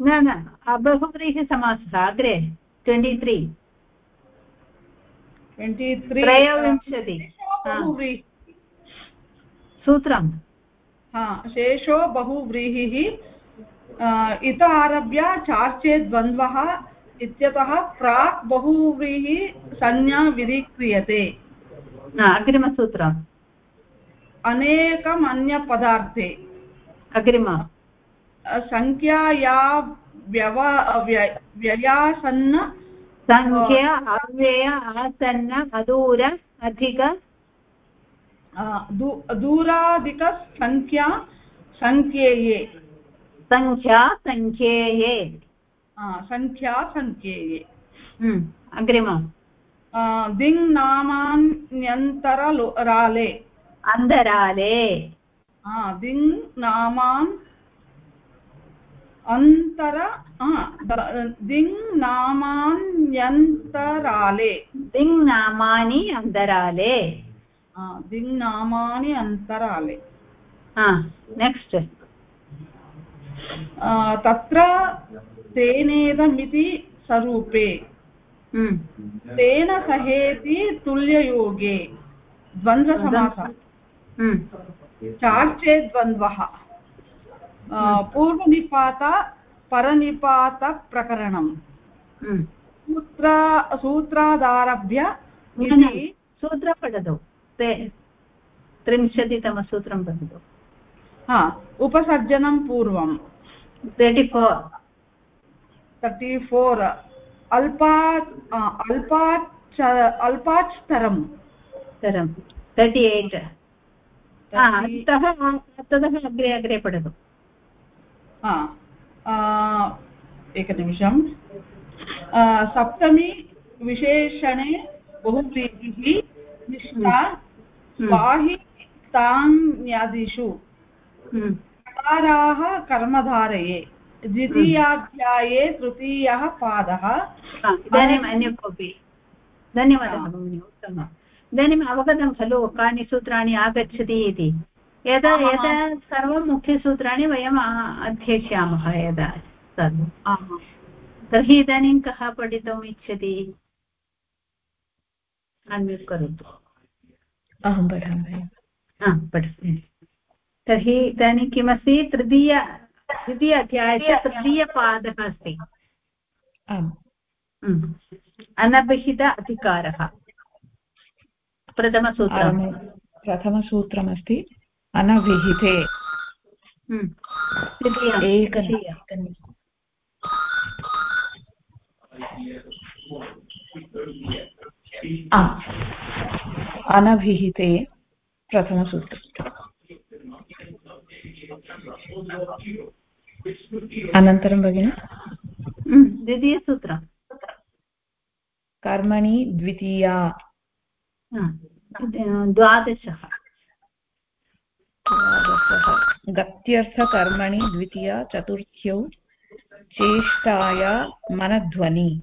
हा, न न बहुव्रीहिसमासः अग्रे ट्वेण्टि त्री त्रयोविंशति. हा, सूत्रं शेषो बहुव्रीहिः। इत आरभ्य चार्चे द्वन्द्वः इत्यतः प्राक् बहुव्रीहि संज्ञा विधिक्रियते। हा, अग्रिमसूत्रम्। अनेकम् अन्यपदार्थे अग्रिम। सङ्ख्याया व्यव व्य- व्ययासन्न सङ्ख्या अव्यय आसन्न अदूर अधिक दूराधिकसङ्ख्या सङ्ख्येये सङ्ख्या सङ्ख्येये सङ्ख्या सङ्ख्येये हम्म, अग्रिमम् अ, दिङ् नामान्यन्तरराले अन्तराले। हा दिङ् नामान् अन्तर दिङ् नामान्यन्तराले। दिङ् नामानि अन्तराले। दिङ् नामानि अन्तराले। नेक्स्ट् तत्र तेनेदमिति स्वरूपे। हम्म, तेन सहेति तुल्ययोगे। द्वन्द्वसमासः। हम्म, चार्चे द्वन्द्वः। पूर्वनिपात परनिपातप्रकरणम् हम्म। सूत्र सूत्रादारभ्य सूत्रं पठतु। ते त्रिंशतितमसूत्रं पठतु। हा उपसर्जनं पूर्वं तर्टि फोर् तर्टि फोर् अल्पा अ, अल्पाच् अल्पाच्तरं तरं तर्टि एय्ट् ततः अग्रे अग्रे पठतु। हा. एकनिमिषं सप्तमी विशेषणे बहुव्रीहिः निष्ठा स्वाहि तान्यादिषु हम्म, चकाराः कर्मधारये द्वितीयाध्याये तृतीयः पादः. इदानीम् अन्य कोऽपि धन्यवादः भगिनि उत्तमम्. इदानीम् अवगतं खलु कानि सूत्राणि आगच्छति इति? यदा यदा सर्वं मुख्यसूत्राणि वयम् अध्येष्यामः यदा आमाम्। तर्हि इदानीं कः पठितुम् इच्छति? अन्म्यूट् करोतु। अहं पठामि। पठतु। तर्हि इदानीं किमस्ति? तृतीय द्वितीय अध्यायस्य तृतीयपादः अस्ति। अनभिहित अधिकारः। प्रथमसूत्रम्। आरम्भ- प्रथमसूत्रमस्ति। अनविहिते। हम्म। एकं अनभिहिते प्रथमसूत्रम्। अनन्तरं भगिनि। हम्म, द्वितीयसूत्रम्। कर्मणि द्वितीया। द्वादशः। द्वादशः गत्यर्थकर्मणि द्वितीया चतुर्थ्यौ चेष्टाया मनध्वनि।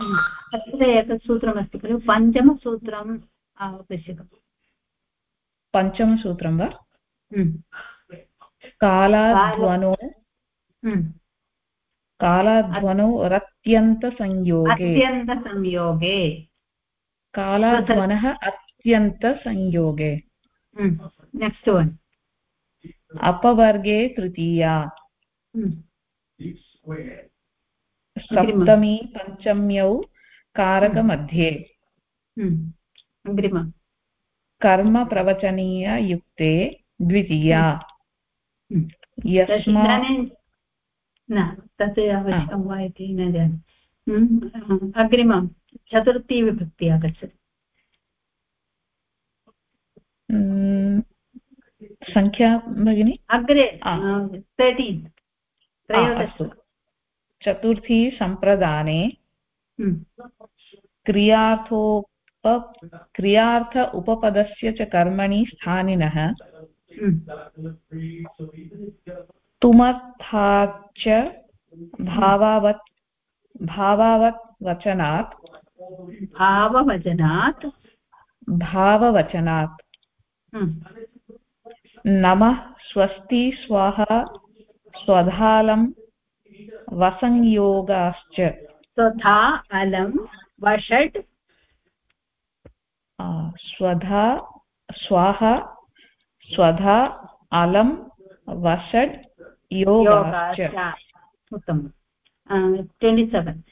हम्म। अत्र एतत् सूत्रमस्ति खलु? पञ्चमसूत्रम् आवश्यकम्। पञ्चमसूत्रं वा? हम्म। कालाध्वनो हम्म। कालाध्वनौ रत्यन्तसंयोगे। अत्यन्तसंयोगे। कालाध्वनः अत्यन्तसंयोगे। नेक्स्ट् वन् अपवर्गे तृतीया। सप्तमी पञ्चम्यौ कारकमध्ये। अग्रिम कर्मप्रवचनीययुक्ते द्वितीया। यस्मा इदानीं न तत् आवश्यकं वा इति न जाने। अग्रिमं चतुर्थी विभक्ति आगच्छति। सङ्ख्या भगिनि? अग्रे. तर्टीन् अस्तु। चतुर्थी सम्प्रदाने हम्म, क्रियार्थोप क्रियार्थ उपपदस्य च कर्मणि स्थानिनः हम्म, तुमर्थाच्च भावावत् भावावत् वचनात् भाववचनात्। भाववचनात्। हम्म, नमः स्वस्ति स्वाहा स्वधालं वसंयोगाश्च। स्वधा अलं वषट्। स्वधा स्वाहा स्वधा अलं वषड् योगाश्च। उत्तमं ट्वेण्टि सेवेन्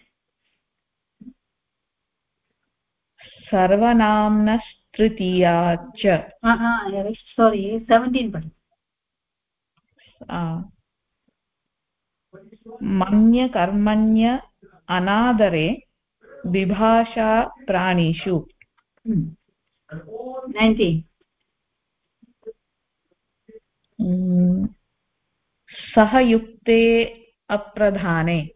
सर्वनाम्नस्तृतीया च। सोरि सेवेण्टीन् पठि मन्यकर्मण्य अनादरे विभाषा प्राणिषु। Nineteen Mm, सहयुक्ते अप्रधाने।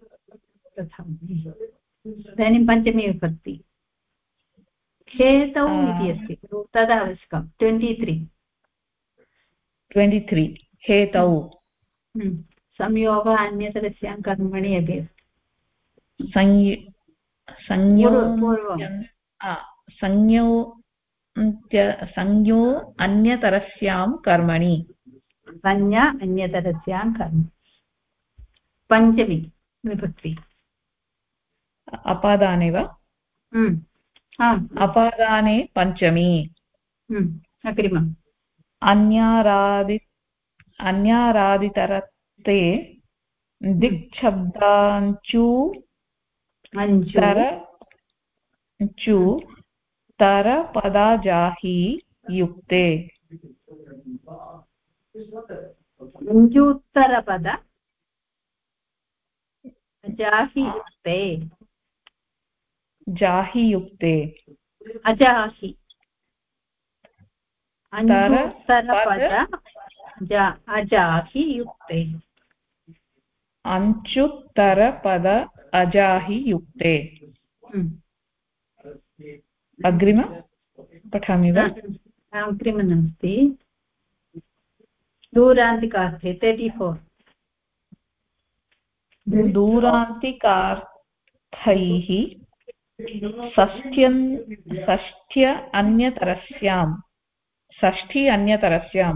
इदानीं पञ्चमी विभक्ति। हेतौ. इति अस्ति तद् आवश्यकं ट्वेण्टि त्री ट्वेण्टि त्री हेतौ संयोग अन्यतरस्यां कर्मणि अपि अन्त्य- संयो अन्यतरस्यां कर्मणि संज्ञा अन्यतरस्यां कर्म पञ्चमी विभक्ति अपादाने वा. आम्। अपादाने पञ्चमी। हम्म. अग्रिमम्। अन्यारादि अन्यारादितरते दिक्शब्दाञ्चू तर चु तरपदाजाहि युक्ते। अञ्जूत्तरपद अजाहि युक्ते। जाहि युक्ते अजाहि अजाहि युक्ते अञ्चुत्तरपद अजाहि युक्ते हम्म. अग्रिम पठामि वा? अग्रिमं नास्ति। दूरान्तिकार्थे तर्टि फोर् दूरान्तिकार्थैः षष्ट्यन् षष्ठ्य अन्यतरस्यां षष्ठी अन्यतरस्यां।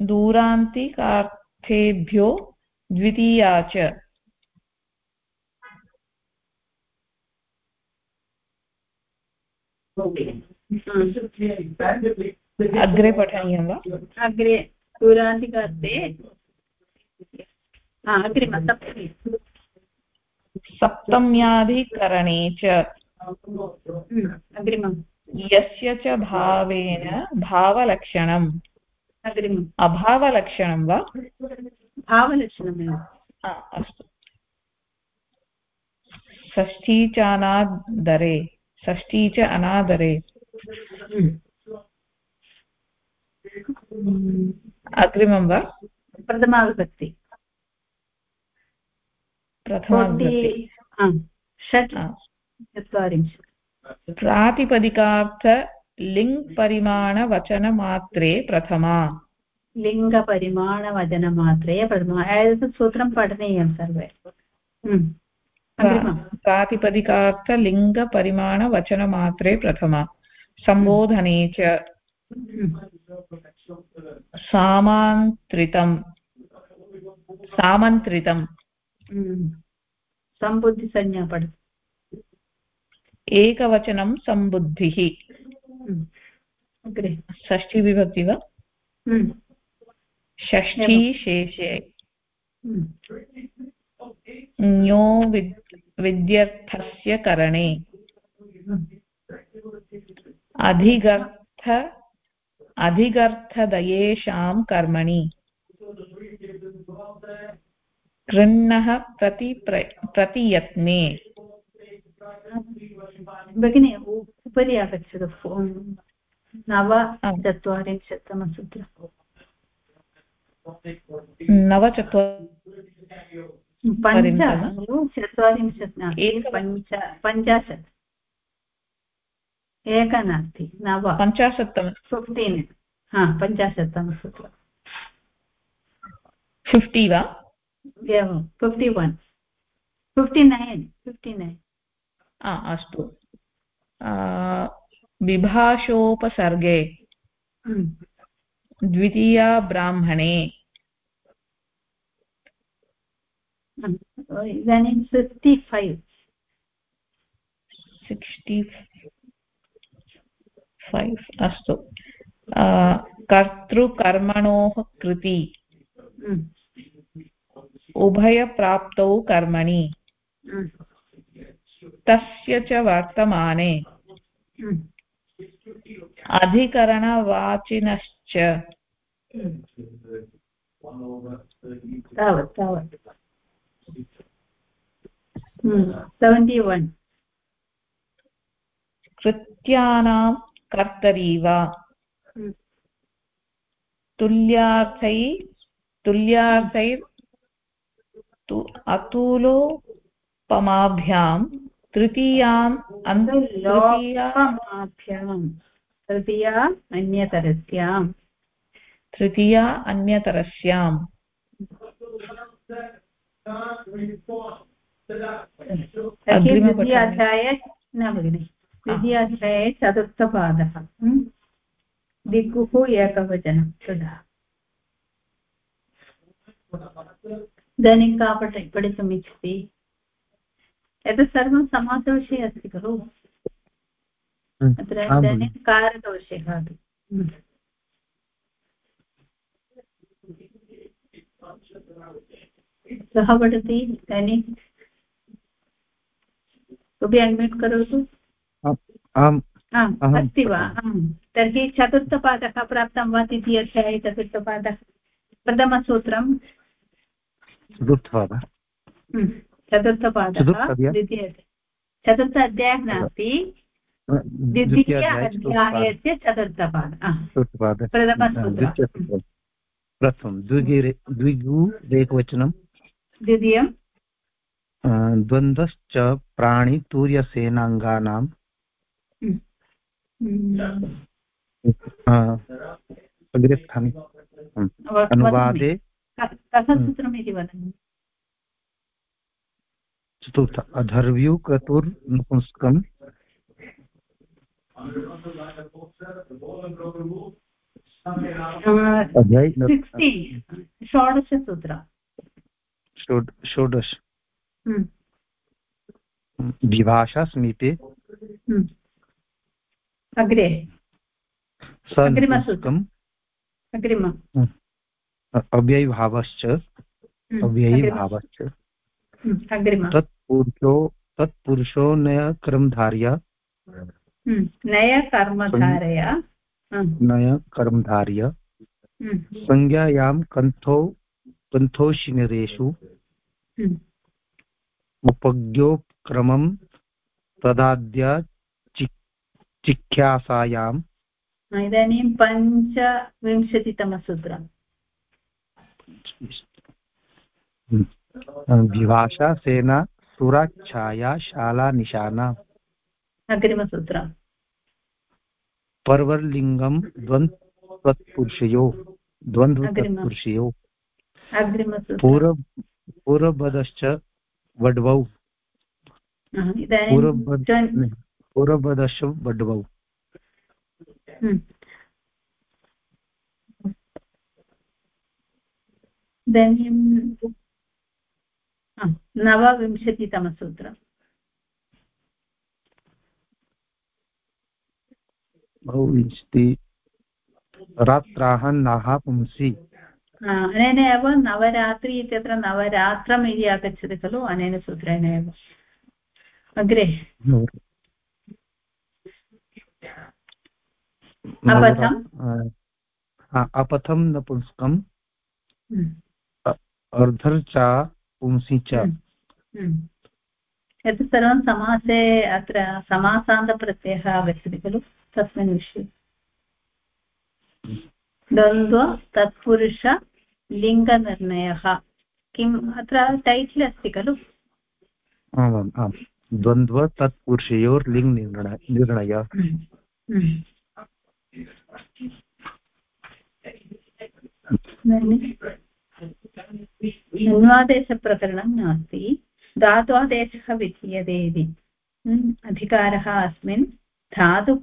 दूरान्तिकार्थेभ्यो द्वितीया च। अग्रे पठनीयं वा? अग्रे दूरान्तिकार्थे। सप्तम्याधिकरणे च. अग्रिमम् यस्य च भावेन भावलक्षणम्। अग्रिमम् अभावलक्षणं वा? भावलक्षणमेव। अस्तु। षष्ठी च अनादरे षष्ठी च अनादरे। हम्म. अग्रिमं वा? प्रथमा विभक्ति प्रथमा फोर्टि विभक्ति। आम् षट् चत्वारिंशत्। प्रातिपदिकार्थ लिङ्परिमाणवचनमात्रे प्रथमा। लिङ्गपरिमाणवचनमात्रे प्रथमा। एतत् सूत्रं पठनीयं सर्वे। हम्म. प्रातिपदिकार्थ लिङ्गपरिमाणवचनमात्रे प्रथमा। सम्बोधने च. सामान्त्रितं सामन्त्रितम्। हम्म. सम्बुद्धिसंज्ञा पठ एकवचनं सम्बुद्धिः हम्म. अग्रे। षष्ठी विभक्ति वा? हम्म. षष्ठी शेषे। हम्म. ञो विद् विद्यर्थस्य करणे। अधिगर्थ अधिगर्थदयेषां कर्मणि। कृन्नः प्रति प्र प्रतियत्ने। भगिनि उपरि आगच्छतु फो- नवचत्वारिंशत्तमसूत्रम् नवचत्वारि पञ्च चत्वारिंशत् पञ्च पञ्चाशत्। एक नास्ति। नव। पञ्चाशत्तम फिफ्टीन्। हा पञ्चाशत्तमसूत्रम् फिफ्टि वा? Fifty one fifty nine fifty nine अस्तु विभाषोपसर्गे। द्वितीया ब्राह्मणे। इदानीं फिफ्टि फैव् सिक्स्टि फैव् अस्तु कर्तृकर्मणोः कृति। उभयप्राप्तौ कर्मणि। तस्य च वर्तमाने। अधिकरणवाचिनश्च। तावत् तावत्। सेवेण्टि वन् कृत्यानां कर्तरी वा तुल्यार्थै तुल्यार्थैर् तु अतुलोपमाभ्यां तृतीयाम् अन्त तृतीया अन्यतरस्यां तृतीया अन्यतरस्याम्। द्वितीयाध्याये न भगिनि द्वितीयाध्याये चतुर्थपादः दिक्कुः एकवचनं तदा इदानीं का पठ पठितुम् इच्छति एतत् सर्वं समासविषये अस्ति खलु। अत्र इदानीं कारकविषयः अपि. कः पठति इदानीं। कोऽपि अन्म्यूट् करोतु? आम् अस्ति वा? तर्हि चतुर्थपादः प्राप्तं वा द्वितीयाध्याये चतुर्थपादः। प्रथमसूत्रं चतुर्थपादः हम्म, चतुर्थपादः द्वितीय चतुर्थ अध्यायः नास्ति। द्वितीय अध्यायस्य चतुर्थपाद। प्रथमं द्विगिरे द्विगुरेकवचनं। द्वितीयं? द्वन्द्वश्च हम्म, अग्रे स्थाने अनुवादे सूत्रम् इति वदामि चतुर्थ अधर्व्यूकतुर्नपुंस्कम् अध्याय सिक्स्टि षोडशसूत्रं। षोडश। हम्म, विभाषा समीपे। हम्म। अग्रे। अग्रिमसूत्रम्। अग्रिमम् अव्ययीभावश्च हम्म, अव्ययीभावश्च। हम्म, तत्पुरुषो तत्पुरुषो नय क्रमधार्य हम्म, नय कर्मधारया नय कर्मधार्य हम्म, संज्ञायां कण्ठो कण्ठोशिनिरेषु हम्म। उपज्ञोपक्रमं तदाद्य चि- चिख्यासायां इदानीं पञ्चविंशतितमसूत्रम्। विभाषा सेना सुराच्छाया शाला निशाना। अग्रिमसूत्रम् पर्वर्लिङ्गं द्वन्द्वत्पुरुषयो द्वन्द्वतत्पुरुषयो। अग्रिमसूत्रम् पूर्व पूर्वपदश्च वड्वौ। पूर्वपदश्च वड्वौ। इदानीं नवविंशतितमसूत्रम्। बहुविंशति रात्राहन्नाः पुंसि हा, अनेन एव नवरात्रि इत्यत्र नवरात्रम् इति आगच्छति खलु अनेन सूत्रेण एव। अग्रे। अपथम्? हा, अपथं नपुंसकम्। हम्म, अर्धर् च पुंसि च। हम्म, हम्म। एतत् सर्वं समासे अत्र समासान्तप्रत्ययः आगच्छति खलु तस्मिन् विषये। द्वन्द्व तत्पुरुष लिङ्गनिर्णयः। किम् अत्र टैटिल् अस्ति खलु? आमाम् आम्। द्वन्द्व तत्पुरुषयोर्लिङ् निर्णय। निर्णय अन्वादेशप्रकरणं नास्ति। धात्वादेशः विधीयते इति। अधिकारः अस्मिन्। धातु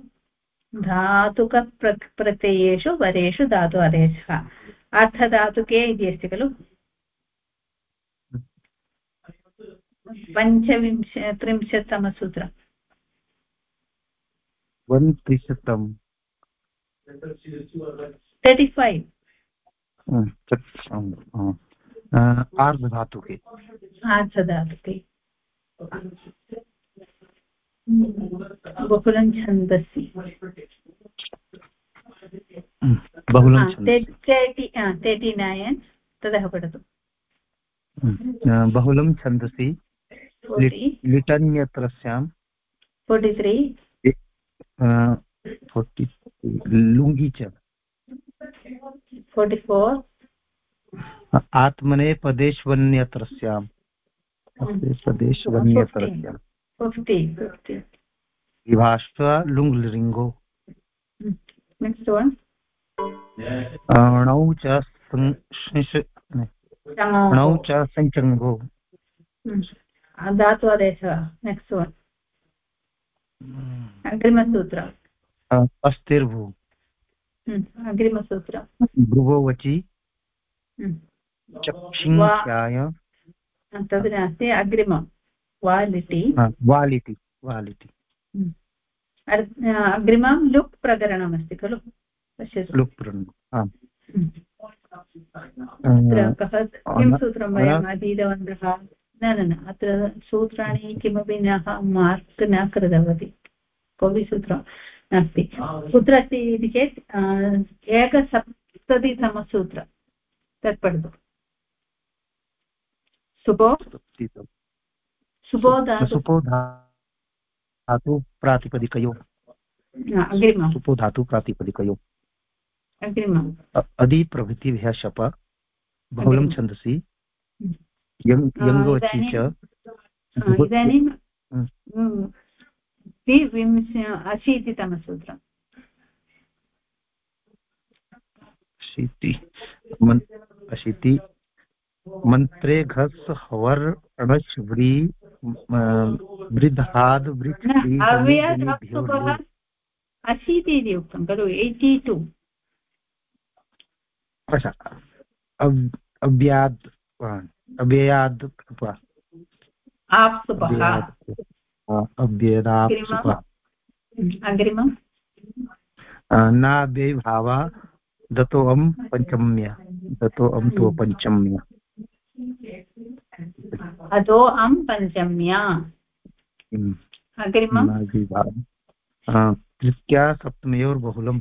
धातुकप्रत्ययेषु वरेषु धातु आदेशः अर्थधातुके इति अस्ति खलु? पञ्चविंश त्रिंशत्तमसूत्रम् वन् तर्टि फैव् आर्धधातुके आर्धधातुके बहुलं छन्दसि बहुलं तर्टि नैन् ततः पठतु बहुलं छन्दसि लिटन्यत्रस्यां फोर्टि त्री फोर्टि लुङ्गि च फोर्टि फोर् आत्मने पदेष्वन्यत्रस्याम् पदेष्वन्यत्रस्याम् विभाष्व नेक्स्ट् वन् णौ च णौ च सञ्चङ्गो। Next one अग्रिमसूत्रम् अस्तिर्भु। अग्रिमसूत्रं। भ्रुवो वचि चक्षिङ्ख्याय तद् नास्ति अग्रिमं। वालिटि। वालिति वालिति अग्रिमं लुक् प्रकरणमस्ति खलु? पश्यतु। लुक् प्रकरणम् कः किं सूत्रं वयम् अधीतवन्तः? न न न अत्र सूत्राणि किमपि न मार्क् न कृतवती। कोऽपि सूत्रं नास्ति। कुत्र अस्ति इति चेत् एकसप्ततितमसूत्रं तत् पठतु। सुपो धातु सुपो धातु प्रातिपदिकयो अग्रिमं सुपो धातु प्रातिपदिकयो अग्रिमम् अधिप्रभृतिभ्यः शप बहुलं छन्दसि यङ्गवचि च। इदानीं द्विविंश अशीतितमसूत्रम् अशीति अशीति मन्त्रे घस् हवर् अणश् व्री वृद्धाद् अशीति इति उक्तं खलु एय्टि टु अव्याद् अव्ययाद् अग्रिमं नाव्ययभावा दतो अं पञ्चम्य दतो अं तु पञ्चम्य अधो अं पञ्चम्या। अग्रिमं तृतीया सप्तमयोर्बहुलम्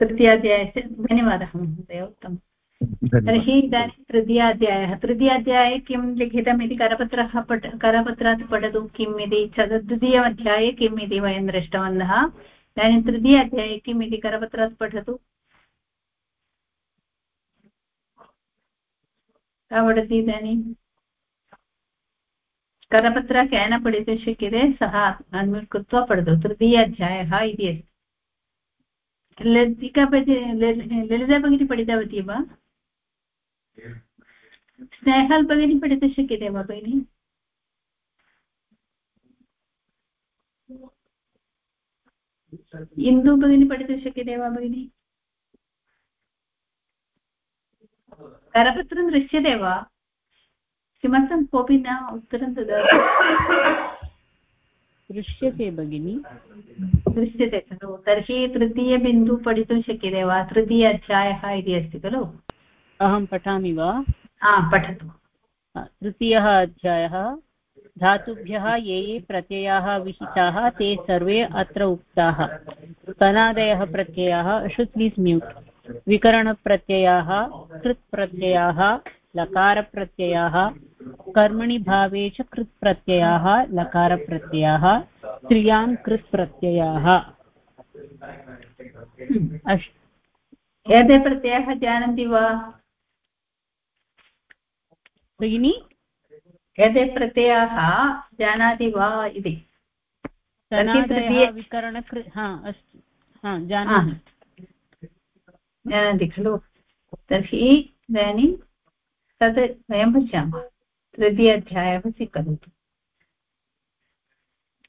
तृतीयाध्यायस्य धन्यवादः महोदय तर्हि इदानीं तृतीयाध्यायः। तृतीयाध्याये किं लिखितम् इति करपत्रः पठ करपत्रात् पठतु किम् इति द्वितीयमध्याये किम् इति वयं दृष्टवन्तः। इदानीं तृतीयाध्याये किम् इति करपत्रात् पठतु। पठति इदानीं करपत्र केन पठितुं शक्यते सः अन्म्यूट् कृत्वा पठतु तृतीयाध्यायः इति अस्ति भगिनी ललिता भगिनी पठितवती वा स्नेहल् भगिनी पठितुं शक्यते वा भगिनि इन्दु भगिनी पठितुं शक्यते वा भगिनि करपत्रं दृश्यते वा किमर्थं कोऽपि न उत्तरं ददाति दृश्यते भगिनि दृश्यते खलु तर्हि तृतीयबिन्दु पठितुं शक्यते वा तृतीय अध्यायः इति अस्ति खलु अहं पठामि वा हा पठतु तृतीयः अध्यायः धातुभ्यः ये ये प्रत्ययाः विहिताः ते सर्वे अत्र उक्ताः कनादयः प्रत्ययाः शुत् मीस् म्यूट् विकरणप्रत्ययाः कृत् प्रत्ययाः लकारप्रत्ययाः कर्मणि भावे च कृत् प्रत्ययाः लकारप्रत्ययाः स्त्रियाँ कृत् प्रत्ययाः अष्ट एते प्रत्ययाः जानन्ति वा? भगिनि एते प्रत्ययाः जानाति वा इति? विकरणकृ हा अस्तु। हा जानामि। जानन्ति खलु तर्हि इदानीं तद् वयं पश्यामः तृतीयाध्यायः स्वीकरोतु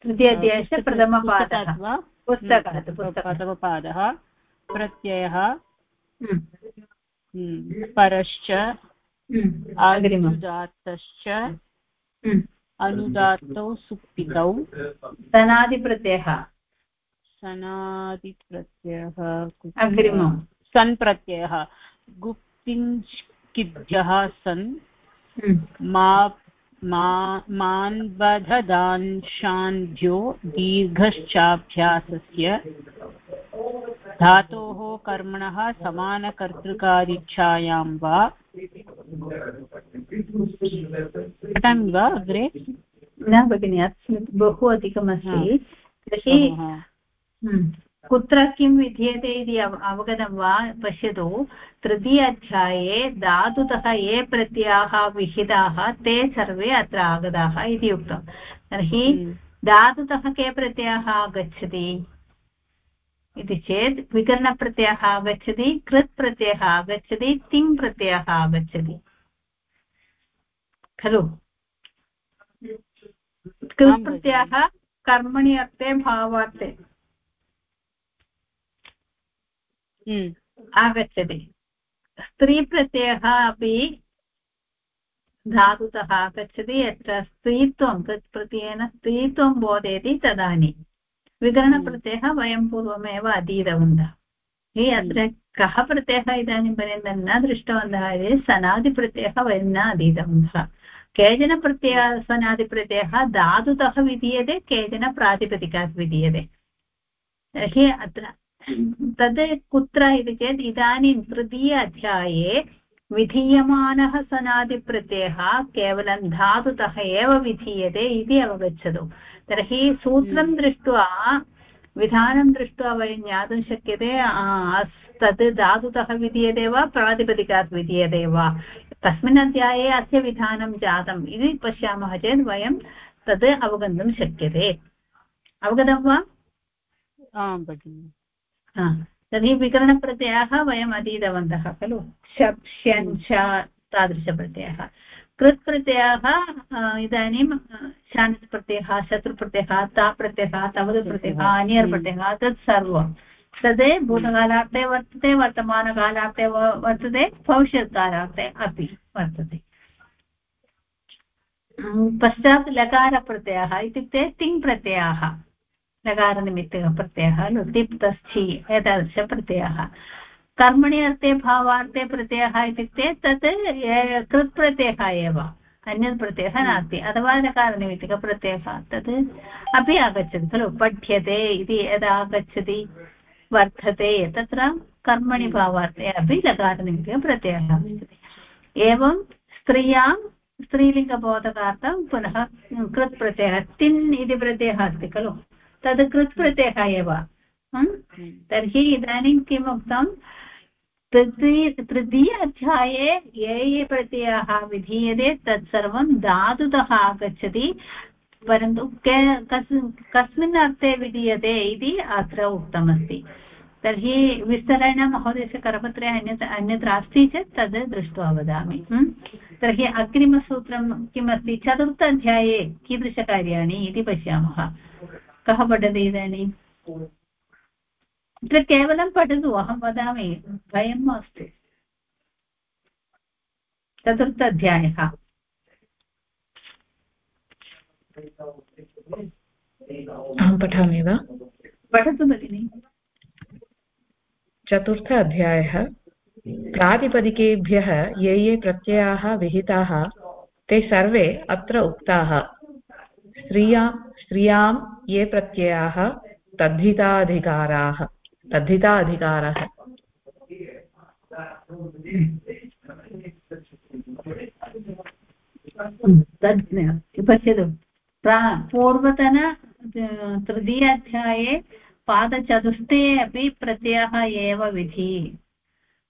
तृतीयाध्यायस्य प्रथमपादः पुस्तकात् प्रथमपादः प्रत्ययः परश्च हम्म, अनुदात्तौ सुप्तितौ सनादिप्रत्ययः सनादिप्रत्ययः अग्रिमम् सन् प्रत्ययः। गुप्तिञ्चिद्भ्यः सन् हम्म, मान्बधदांशान्भ्यो दीर्घश्चाभ्यासस्य धातोः कर्मणः समानकर्तृकादिच्छायां वा? पठामि वा अग्रे? न भगिनि अस्मिन् बहु अधिकमस्ति। तर्हि हम्म, कुत्र किं विधीयते इति अव अवगतं वा? पश्यतु। तृतीय अध्याये धातुतः ये प्रत्ययाः विहिताः ते सर्वे अत्र आगताः इति उक्तं। तर्हि हम्म, धातुतः के प्रत्ययाः आगच्छति? इति चेत् विकरणप्रत्ययः आगच्छति कृत् प्रत्ययः आगच्छति तिङ् प्रत्ययः आगच्छति। खलु? कृत् प्रत्ययः कर्मणि अर्थे भावार्थे। आगच्छति। स्त्रीप्रत्ययः अपि धातुतः आगच्छति यत्र स्त्रीत्वं तत् प्रत्ययेन स्त्रीत्वं बोधयति तदानीं। विकरणप्रत्ययः वयं पूर्वमेव अधीतवन्तः। हि अत्र कः प्रत्ययः इदानीं पर्यन्तं न दृष्टवन्तः इति सनादिप्रत्ययः वयं न अधीतवन्तः। केचन प्रत्ययः सनादिप्रत्ययः धातुतः विधीयते केचन प्रातिपदिकात् विधीयते। तर्हि अत्र तद् कुत्र इति चेत् इदानीं तृतीय अध्याये विधीयमानः सनादिप्रत्ययः केवलं धातुतः एव विधीयते इति अवगच्छतु। तर्हि सूत्रं दृष्ट्वा विधानं दृष्ट्वा वयं ज्ञातुं शक्यते तद् धातुतः विधीयते वा प्रातिपदिकात् विधीयते वा? कस्मिन् अध्याये अस्य विधानं जातम् इति पश्यामः चेत् वयं तद् अवगन्तुं शक्यते। अवगतं वा? आं भगिनि। तर्हि विकरणप्रत्ययाः वयम् अधीतवन्तः खलु? शप् शन् श तादृशप्रत्ययः कृत् प्रत्ययः अ, इदानीं शान् प्रत्ययः शत्रुप्रत्ययः ता प्रत्ययः तवद् प्रत्ययः अन्यर् प्रत्ययः तत् सर्वं तद् भूतकालार्थे वर्तते वर्तमानकालार्थे वर्तते भविष्यत्कालार्थे अपि वर्तते पश्चात् लकारप्रत्ययः इत्युक्ते तिङ् प्रत्ययाः लकारनिमित्तकप्रत्ययः लुतिप् तस्थि एतादृशप्रत्ययः कर्मणि अर्थे भावार्थे प्रत्ययः इत्युक्ते तत् ए- कृत् प्रत्ययः एव। अन्यत् प्रत्ययः नास्ति। अथवा लकारनिमित्तकप्रत्ययः तत् अपि आगच्छति खलु? पठ्यते इति यदा आगच्छति वर्धते तत्र कर्मणि भावार्थे अपि लकारनिमित्तकप्रत्ययः आगच्छति। एवं स्त्रियाँ स्त्रीलिङ्गबोधकार्थं पुनः कृत् प्रत्ययः तिन् इति प्रत्ययः अस्ति खलु? तद् कृत् प्रत्ययः एव? तर्हि इदानीं किम् उक्तं? तृतीय तृतीय अध्याये ये ये प्रत्ययाः विधीयते तत्सर्वं धातुतः आगच्छति, परन्तु के, कस्, कस्मिन् अर्थे विधीयते इति अत्र उक्तमस्ति। तर्हि विस्तरेण महोदयस्य करपत्रे अन्यत् अन्यत्र अस्ति चेत् तद् दृष्ट्वा वदामि? तर्हि अग्रिमसूत्रं किमस्ति? चतुर्थ अध्याये कीदृशकार्याणि इति पश्यामः। कः पठति इदानीम् अत्र केवलं पठतु अहं वदामि भयं मास्तु। चतुर्थ अध्यायः अहं पठामि वा? पठतु भगिनि। चतुर्थ अध्यायः प्रातिपदिकेभ्यः ये ये प्रत्ययाः विहिताः ते सर्वे अत्र उक्ताः। स्त्रियाँ स्त्रियाँ ये प्रत्ययाः तद्धिताधिकाराः, तद्धिताधिकारः। तद् पश्यतु प्रा पूर्वतन तृतीय अध्याये पादचतुष्टये अपि प्रत्ययः एव विधिः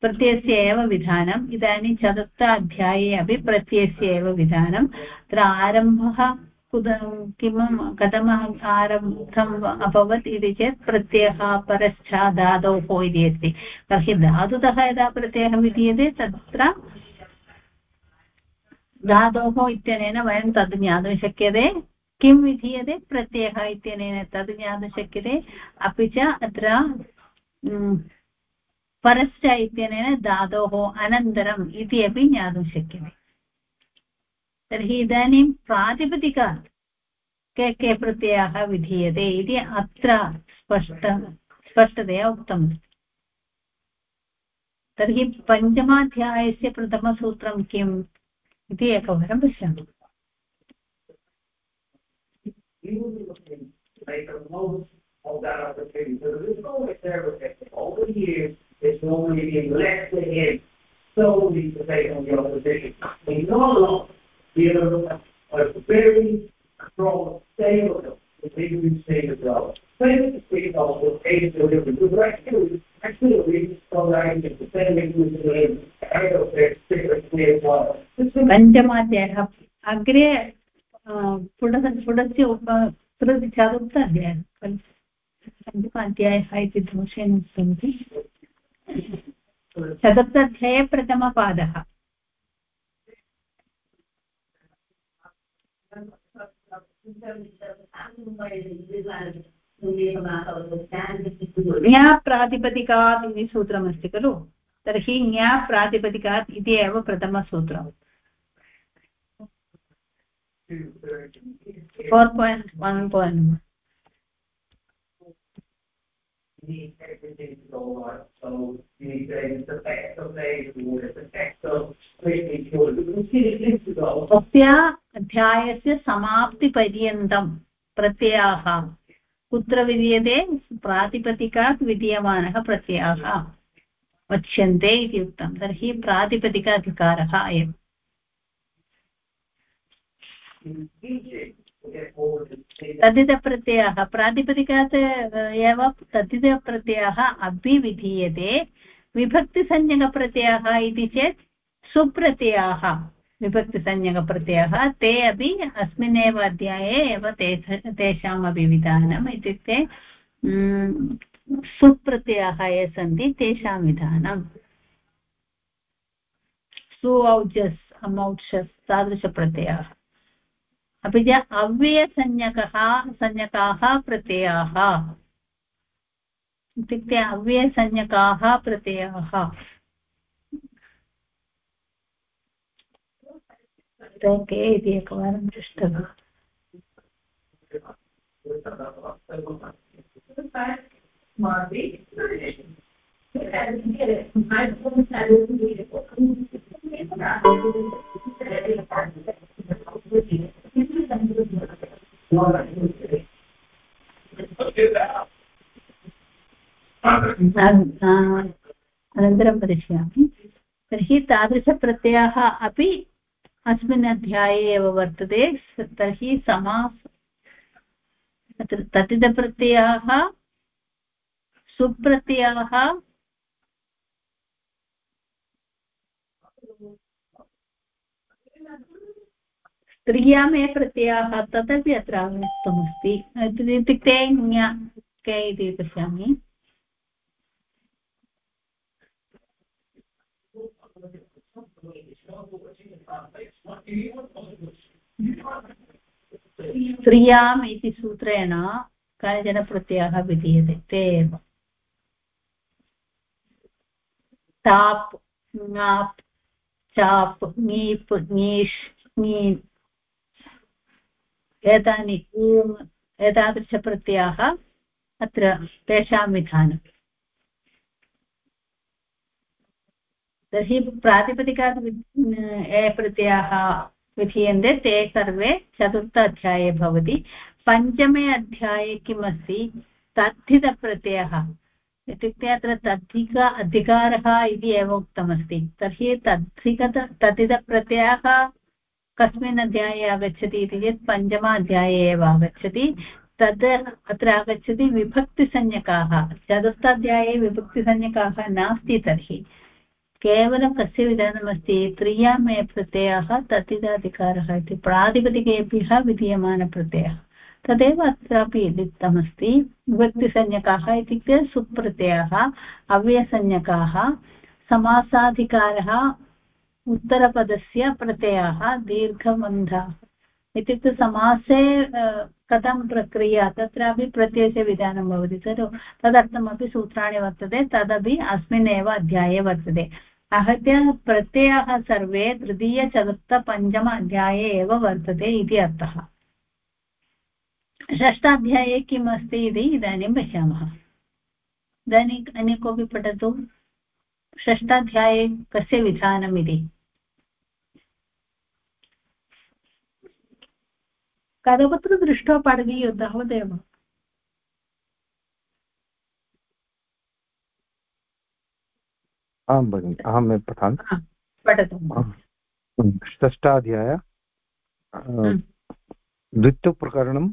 प्रत्ययस्य एव विधानम् इदानीं चतुर्थ अध्याये अपि प्रत्ययस्य एव विधानम् अत्र आरम्भः कुत किं कथम् आरब्धम् अभवत् इति चेत् प्रत्ययः परश्चात् धातोः इति अस्ति। तर्हि धातुतः यदा प्रत्ययः विधीयते, तत्र धातोः इत्यनेन वयं तद् ज्ञातुं शक्यते। किं विधीयते? प्रत्ययः इत्यनेन तद् ज्ञातुं शक्यते। अपि च अत्र परश्च इत्यनेन धातोः अनन्तरम् इति अपि ज्ञातुं शक्यते। तर्हि इदानीं प्रातिपदिकात् के के प्रत्ययाः विधीयते इति अत्र स्पष्ट, स्पष्टतया उक्तम्। तर्हि पञ्चमाध्यायस्य प्रथमसूत्रं किम् इति एकवारं deal a very strong stable state as well. Same state also aids delivery because actually actually we provide the same inclusion पञ्चमाध्यायः अग्रे पुट पुटस्य उप चतुर्थ अध्यायः पञ्चमाध्यायः इति दोषेण सन्ति चतुर्थाध्याये प्रथमपादः ज्ञाप्रातिपदिकात् इति सूत्रमस्ति खलु? तर्हि ज्ञाप्रातिपदिकात् इति एव प्रथमसूत्रम्। फोर् पायिण्ट् वन् पायिण्ट् अध्यायस्य समाप्तिपर्यन्तं प्रत्ययाः। कुत्र विधीयते प्रातिपदिकात् विधीयमानः प्रत्ययाः। वक्ष्यन्ते इति उक्तं। तर्हि प्रातिपदिकाधिकारः अयम् तद्धितप्रत्ययः। प्रातिपदिकात् एव तद्धितप्रत्ययः अपि विधीयते इति चेत् सुप्रत्ययाः। विभक्तिसंज्ञकप्रत्ययः ते अपि अस्मिन्नेव अध्याये एव ते तेषामपि विधानम् इत्युक्ते सुप्रत्ययाः ये सन्ति तेषां विधानम्। सु औजस् अमौक्षस् तादृशप्रत्ययाः। अपि च अव्ययसंज्ञकः, संज्ञकाः प्रत्ययाः। इत्युक्ते अव्ययसंज्ञकाः प्रत्ययाः। तत्र के इति एकवारं दृष्टव्यम् अनन्तरं वदिष्यामि तर्हि तादृशप्रत्ययाः अपि अस्मिन् अध्याये एव वर्तते। तर्हि समास तत्र ततितप्रत्ययाः सुप्रत्ययाः स्त्रियाम् प्रत्ययाः तदपि अत्र उक्तमस्ति इत्युक्ते के इति पश्यामि। स्त्रियाम् इति सूत्रेण कानिचन प्रत्ययाः विधीयते ते एव ङाप् चाप् ङीप् ङीष् ङी एतानि एतादृशप्रत्ययाः अत्र तेषां विधानम् तर्हि प्रातिपदिकात् प्रत्ययाः विधीयन्ते ते सर्वे चतुर्थ अध्याये भवति। पञ्चमे अध्याये किम् अस्ति तद्धितप्रत्ययः। इत्युक्ते अत्र तद्धिक अधिकारः इति एव उक्तमस्ति। तर्हि तद्धिक तद्धितप्रत्ययः कस्मिन् अध्याये आगच्छति इति चेत् पञ्चमाध्याये एव आगच्छति। तद् अत्र आगच्छति विभक्तिसंज्ञकाः। चतुर्थाध्याये विभक्तिसंज्ञकाः नास्ति तर्हि। केवलं कस्य विधानमस्ति क्रियामे प्रत्ययः तथिदाधिकारः इति प्रातिपदिकेभ्यः विधीयमानप्रत्ययः। तदेव अत्रापि लिखितमस्ति विभक्तिसंज्ञकाः इत्युक्ते सुप्रत्ययः, अव्ययसंज्ञकाः, समासाधिकारः, उत्तरपदस्य प्रत्ययः, दीर्घबन्धः इत्युक्ते समासे कथं प्रक्रिया, तत्रापि प्रत्ययस्य विधानं भवति। खलु तदर्थमपि सूत्राणि वर्तते, तदपि अस्मिन् एव अध्याये वर्तते। आहत्य प्रत्ययाः सर्वे तृतीयचतुर्थपञ्चम अध्याये एव वर्तते इति अर्थः। षष्ठाध्याये किम् अस्ति इति इदानीं पश्यामः। इदानीम् अन्य कोऽपि पठतु। षष्ठाध्याये कस्य विधानम् इति? करपत्रं दृष्ट्वा पठनीयो आं भगिनि अहं पठामि। पठतु षष्ठाध्याय द्वितीयप्रकरणं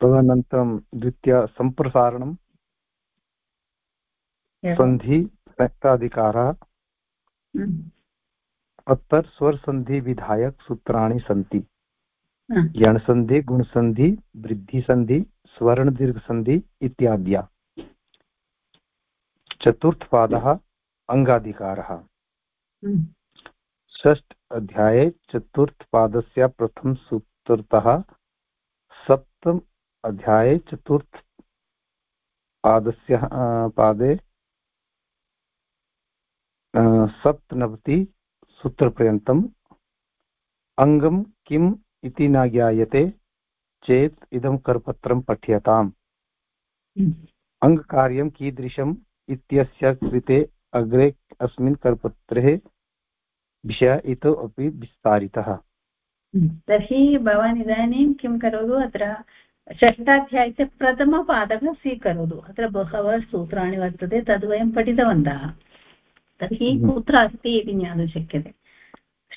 तदनन्तरं द्वितीय सम्प्रसारणं सन्धि संयुक्ताधिकारः अत्र स्वरसन्धिविधायक सूत्राणि सन्ति। यणसन्धि गुणसन्धि वृद्धिसन्धि स्वर्णदीर्घसन्धि इत्याद्या। चतुर्थपादः अङ्गाधिकारः षष्ठ अध्याये चतुर्थपादस्य प्रथमसूत्रतः सप्तम अध्याये चतुर्थ पादस्य पादे सप्तनवति सूत्रपर्यन्तम्। अङ्गं किम् इति न ज्ञायते चेत् इदं करपत्रं पठ्यताम्। हम्म। अङ्गकार्यं कीदृशम्? इत्यस्य कृते अग्रे अस्मिन् करपत्रे विषयः इतोपि विस्तारितः। हम्म। तर्हि भवान् इदानीं किं करोतु अत्र षष्ठाध्यायस्य प्रथमपादः स्वीकरोतु। अत्र बहवः सूत्राणि वर्तते तद् वयं पठितवन्तः। तर्हि हम्म। कुत्र अस्ति इति ज्ञातुं शक्यते।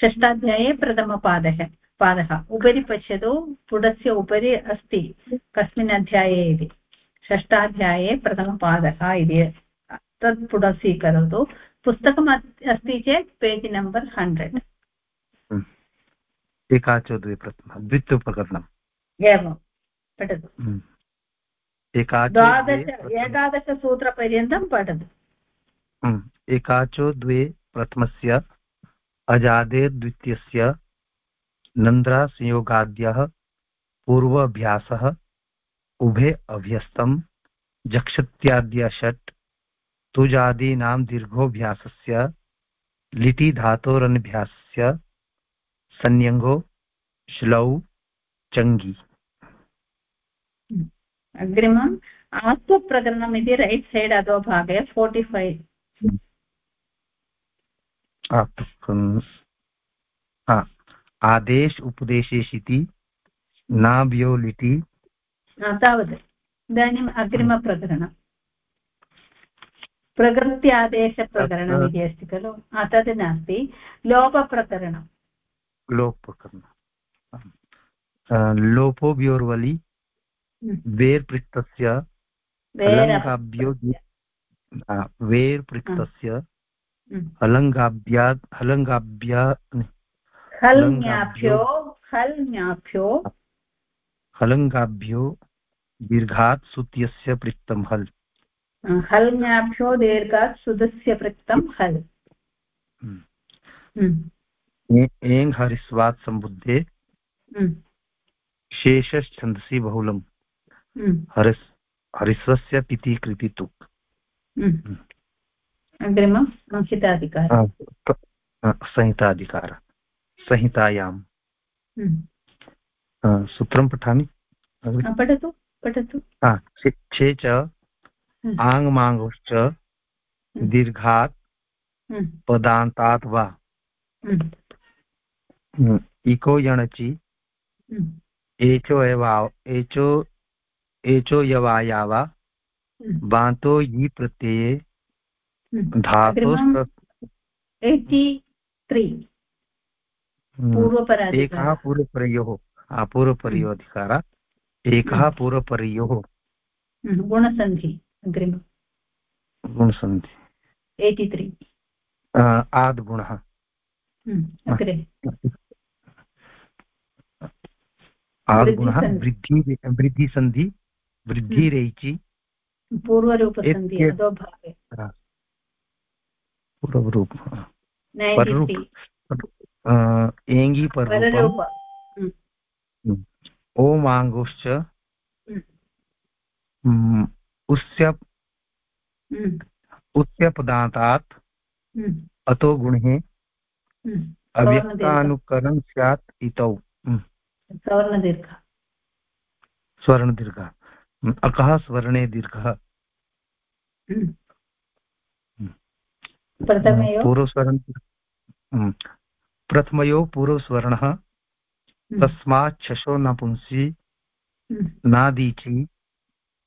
षष्ठाध्याये प्रथमपादः पादः उपरि पश्यतु पुटस्य उपरि अस्ति कस्मिन् अध्याये इति। षष्ठाध्याये प्रथमपादः इति तत् पुटं स्वीकरोतु। पुस्तकम् अस्ति चेत् पेज् नम्बर् हण्ड्रेड्। एकाचोद्वे प्रथमं द्वितीयोपकरणम् एवं पठतु। द्वादश एकादशसूत्रपर्यन्तं पठतु। एकाचो द्वे प्रथमस्य अजादेर्द्वितीयस्य नन्द्रासंयोगाद्यः पूर्वाभ्यासः उभे अभ्यस्तं जक्षत्याद्य षट् तुजादीनां दीर्घोऽभ्यासस्य लिटि धातोरन्भ्यासस्य संयङ्गो श्लौ चङ्गि। अग्रिमम् आत्मप्रकरणम् इति रैट् सैड् अधोभागे फोर्टि फैव् आदेश उपदेशेषिति नाभ्यो लिटि। तावत्। इदानीम् अग्रिमप्रकरणम्। प्रकृत्यादेशप्रकरणम् इति अस्ति खलु? तद् नास्ति। लोपप्रकरणं लोपप्रकरणं लोपोभ्योर्वलि वेर्पृक्तस्य अलङ्काभ्यो वेर्पृक्तस्य हलङ्गाभ्यात् हलङ्गाभ्या हल्ङ्याभ्यो हल्ङ्याभ्यो हलङ्गाभ्यो दीर्घात् सुत्यस्य पृक्तं हल्। हल्ङ्याभ्यो दीर्घात् सुदस्य पृक्तं हल्। एङ् हरिस्वात् सम्बुद्धे। शेषश्छन्दसि बहुलम्। हरिस् हरिस्वस्य पिति कृति अग्रिमं संहिताधिकारः संहिताधिकारः। संहितायां हम्म। सूत्रं पठामि? पठतु पठतु। छे च हम्म। आङ्माङ्गश्च हम्म। दीर्घात् पदान्तात् वा। इको यणचि। एचो एवा एचो एचो यवाया वा। बान्तो यि प्रत्यये। धातु एकः पूर्वपरयोः। हा, पूर्वपरयोधिकारात् एकः पूर्वपरयोः। गुणसन्धि। अग्रिम। गुणसन्धि एय्टि त्री आद्गुणः अग्रे। आद्गुणः वृद्धि वृद्धिसन्धि वृद्धिरेचि पूर्वरूपसन्धि एत्य- अधोभागे। पूर्वरूप नैन्टि एङ्गि पररूप। ओमाङ्गुश्च। हम्म। हम्म, उस्य हम्म, हम्म, अतो गुणे हम्म। अव्यक्तानुकरणं स्यात् इतौ। सवर्णदीर्घ। स्वर्णदीर्घः। अकः स्वर्णे दीर्घः। हम्म। प्रथमयो? पूर्वस्वरं प्रथमयो पूर्वस्वर्णः। शशो नपुंसि नादीचि।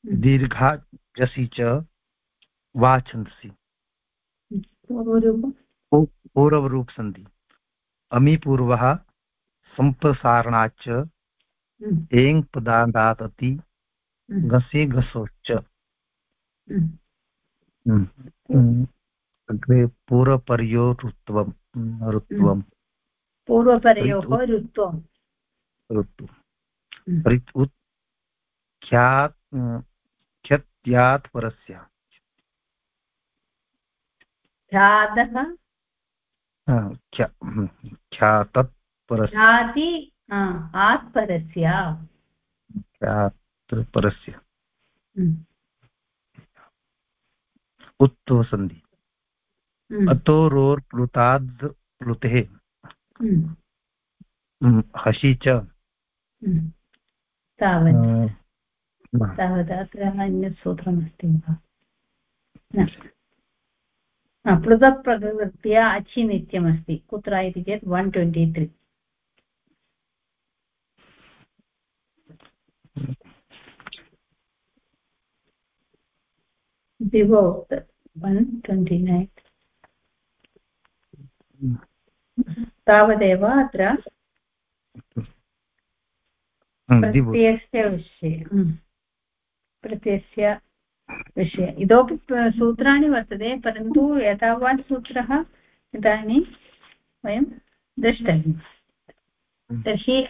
दीर्घा जसि च वाछन्दसि पूर्वरूप? पूर्वरूप सन्धि अमि पूर्वः सम्प्रसारणाच्च हम्म, एङ् पदान्तात् अति हम्म, घसि हम्म। हम्म, हम्म, अग्रे हम्म, पूर्वपरयोः ऋत्वम् ऋतु। हम्म। ऋत् उत् ख्यात् ख्यत्यात् परस्य ख्यातः ख्य- ख्यातत् परस्य ख्यात् हम्म, अतोरोर्प्लुताद् प्लुतेः हसि च। हम्म। तावत्। तावत् अत्र अन्यत् सूत्रमस्ति वा? पृथक् प्रकृत्या अचि नित्यमस्ति कुत्र इति चेत् one twenty three विभोक् one twenty nine तावदेव अत्र प्रत्ययस्य विषये। प्रत्ययस्य विषये। इतोपि सूत्राणि वर्तते परन्तु एतावत् सूत्रः इदानीं वयं द्रष्टव्यं तर्हि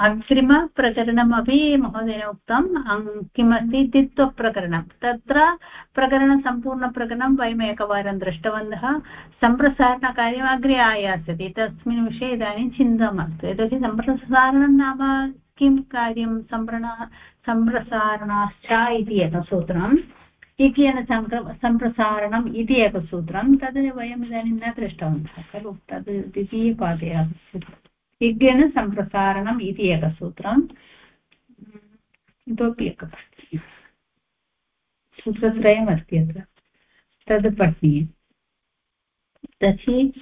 अग्रिमप्रकरणमपि महोदयेन उक्तम् अं- किमस्ति तित्वप्रकरणं तत्र प्रकरणसम्पूर्णप्रकरणं वयम् एकवारं दृष्टवन्तः। सम्प्रसारणकार्यम् अग्रे आयास्यति। तस्मिन् विषये इदानीं चिन्ता मास्तु। यतोहि सम्प्रसारणं नाम किं कार्यं? सम्प्रण सम्प्रसारणाश्च इति एकं सूत्रम्। इत्येन सम्प्रसारणम् इति एकं सूत्रं तद् वयम् इदानीं न दृष्टवन्तः, खलु? तद् द्वितीयपादे इत्येन सम्प्रसारणम् इति एकं सूत्रम्। इतोपि एकमस्ति। सूत्रत्रयमस्ति अत्र। तद् पठनीयम्। तर्हि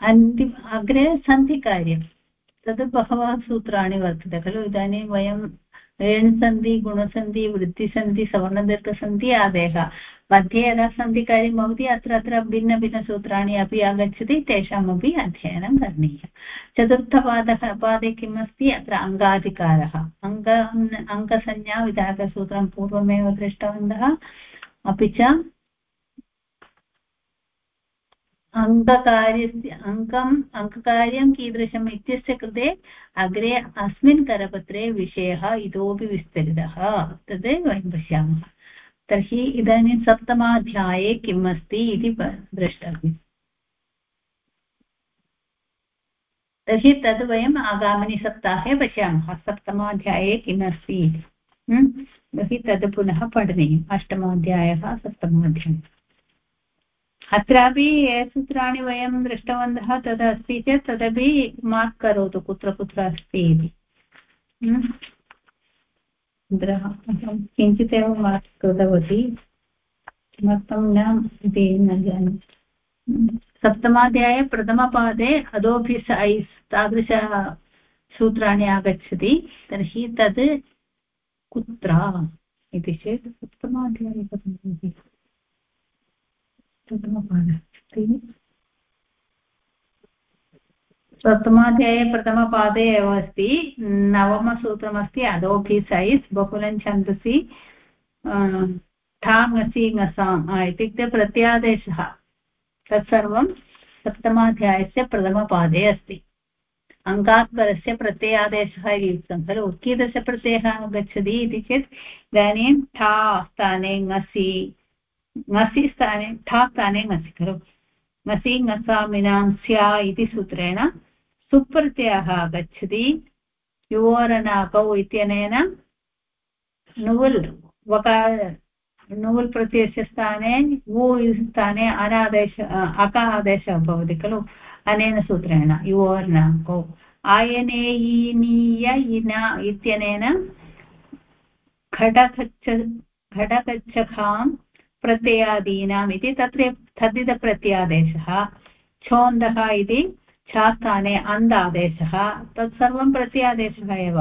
अन्तिम, अग्रे सन्धिकार्यं तद् बहवः सूत्राणि वर्तते, खलु? इदानीं वयं ऋणसन्धि, गुणसन्धि, वृत्तिसन्धि सवर्णदीर्घसन्धि आदयः मध्ये यदा सन्धिकार्यं भवति, अत्र अत्र भिन्नभिन्नसूत्राणि अपि आगच्छति, तेषामपि अध्ययनं करणीयं। चतुर्थपादः, पादे किम् अस्ति अत्र अङ्गाधिकारः। अङ्ग विधाकसूत्रं पूर्वमेव दृष्टवन्तः। अपि च अङ्ककार्यस्य अङ्कम् अङ्ककार्यं कीदृशम् इत्यस्य कृते अग्रे अस्मिन् करपत्रे विषयः इतोपि विस्तरितः तद् वयं पश्यामः तर्हि इदानीं सप्तमाध्याये किम् अस्ति इति द्रष्टव्यम् तर्हि तद् वयम् आगामिनि सप्ताहे पश्यामः सप्तमाध्याये किम् अस्ति इति? तर्हि तद् पुनः पठनीयम् अष्टमाध्यायः सप्तमाध्यायः अत्रापि ये सूत्राणि वयं दृष्टवन्तः तदस्ति चेत् तदपि मार्क् करोतु, कुत्र कुत्र अस्ति इति। अहं किञ्चिदेव मार्क् कृतवती। किमर्थं न इति न जाने। सप्तमाध्याये प्रथमपादे अधोभिस् ऐस् तादृशसूत्राणि आगच्छति, तर्हि तद् कुत्र इति चेत् सप्तमाध्याये कथं भवति प्रथमपादः अस्ति प्रथमाध्याये प्रथमपादे एव अस्ति। नवमसूत्रमस्ति अधोपि सैस् बहुलं छन्दसि ठा ङसि ङसाम् इत्युक्ते प्रत्यादेशः। तत्सर्वं सप्तमाध्यायस्य प्रथमपादे अस्ति। अङ्गात् परस्य प्रत्ययादेशः इति उक्तं, खलु? कीदृशप्रत्ययः आगच्छति इति चेत्, इदानीं ठा स्थाने ङसि। ङसि स्थाने ठा स्थाने ङसि खलु ङसि ङसामिनां स्या इति सूत्रेण सुप्रत्ययः आगच्छति युवोरनाकौ इत्यनेन नुवल् वकार नुवल् प्रत्ययस्य स्थाने, वु स्थाने अनादेश अक आदेशः भवति खलु। अनेन सूत्रेण, युवोर्नाकौ। आयनेयीनीय इना इत्यनेन घटकच्छ घटकच्छखां प्रत्ययादीनाम् इति तत्र तद्धितप्रत्यादेशः छोन्दः इति छास्थाने अन्दादेशः। तत्सर्वं प्रत्यादेशः एव।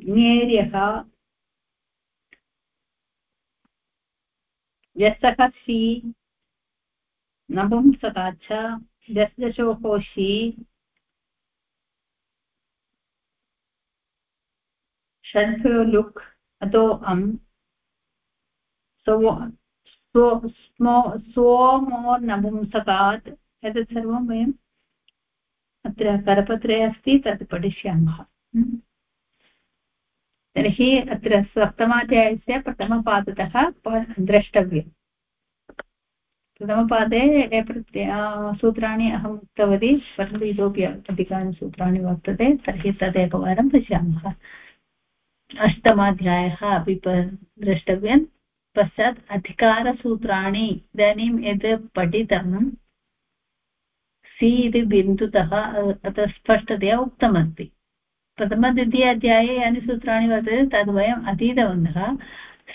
ज्ञेर्यः व्यस्तः सी नपुंसकाच्छ दशदशोः शी षड्भ्यो लुक् अतो अम् सोमो नपुंसकात् एतत् सर्वं वयम् अत्र करपत्रे अस्ति, तत् पठिष्यामः। तर्हि अत्र सप्तमाध्यायस्य प्रथमपादतः द्रष्टव्यम्। प्रथमपादे सूत्राणि अहम् उक्तवती परन्तु इतोपि अधिकानि सूत्राणि वर्तते, तर्हि तदेकवारं पश्यामः। अष्टमाध्यायः अपि द्रष्टव्यं पश्चात् अधिकारसूत्राणि इदानीं यद् पठितं, सि इति बिन्दुतः अत्र स्पष्टतया उक्तमस्ति। प्रथमद्वितीय अध्याये यानि सूत्राणि वर्तते, तद् वयम् अधीतवन्तः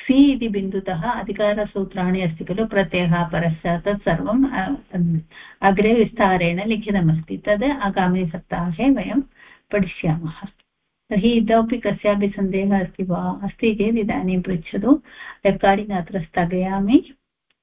सि इति बिन्दुतः अधिकारसूत्राणि अस्ति खलु, प्रत्ययः परश्चात् तत् सर्वम् अग्रे विस्तारेण लिखितमस्ति। तद् आगामिसप्ताहे वयं पठिष्यामः। तर्हि इतोपि कस्यापि सन्देहः अस्ति वा? अस्ति चेत् इदानीं पृच्छतु। रेकार्डिङ्ग् अत्र स्थगयामि।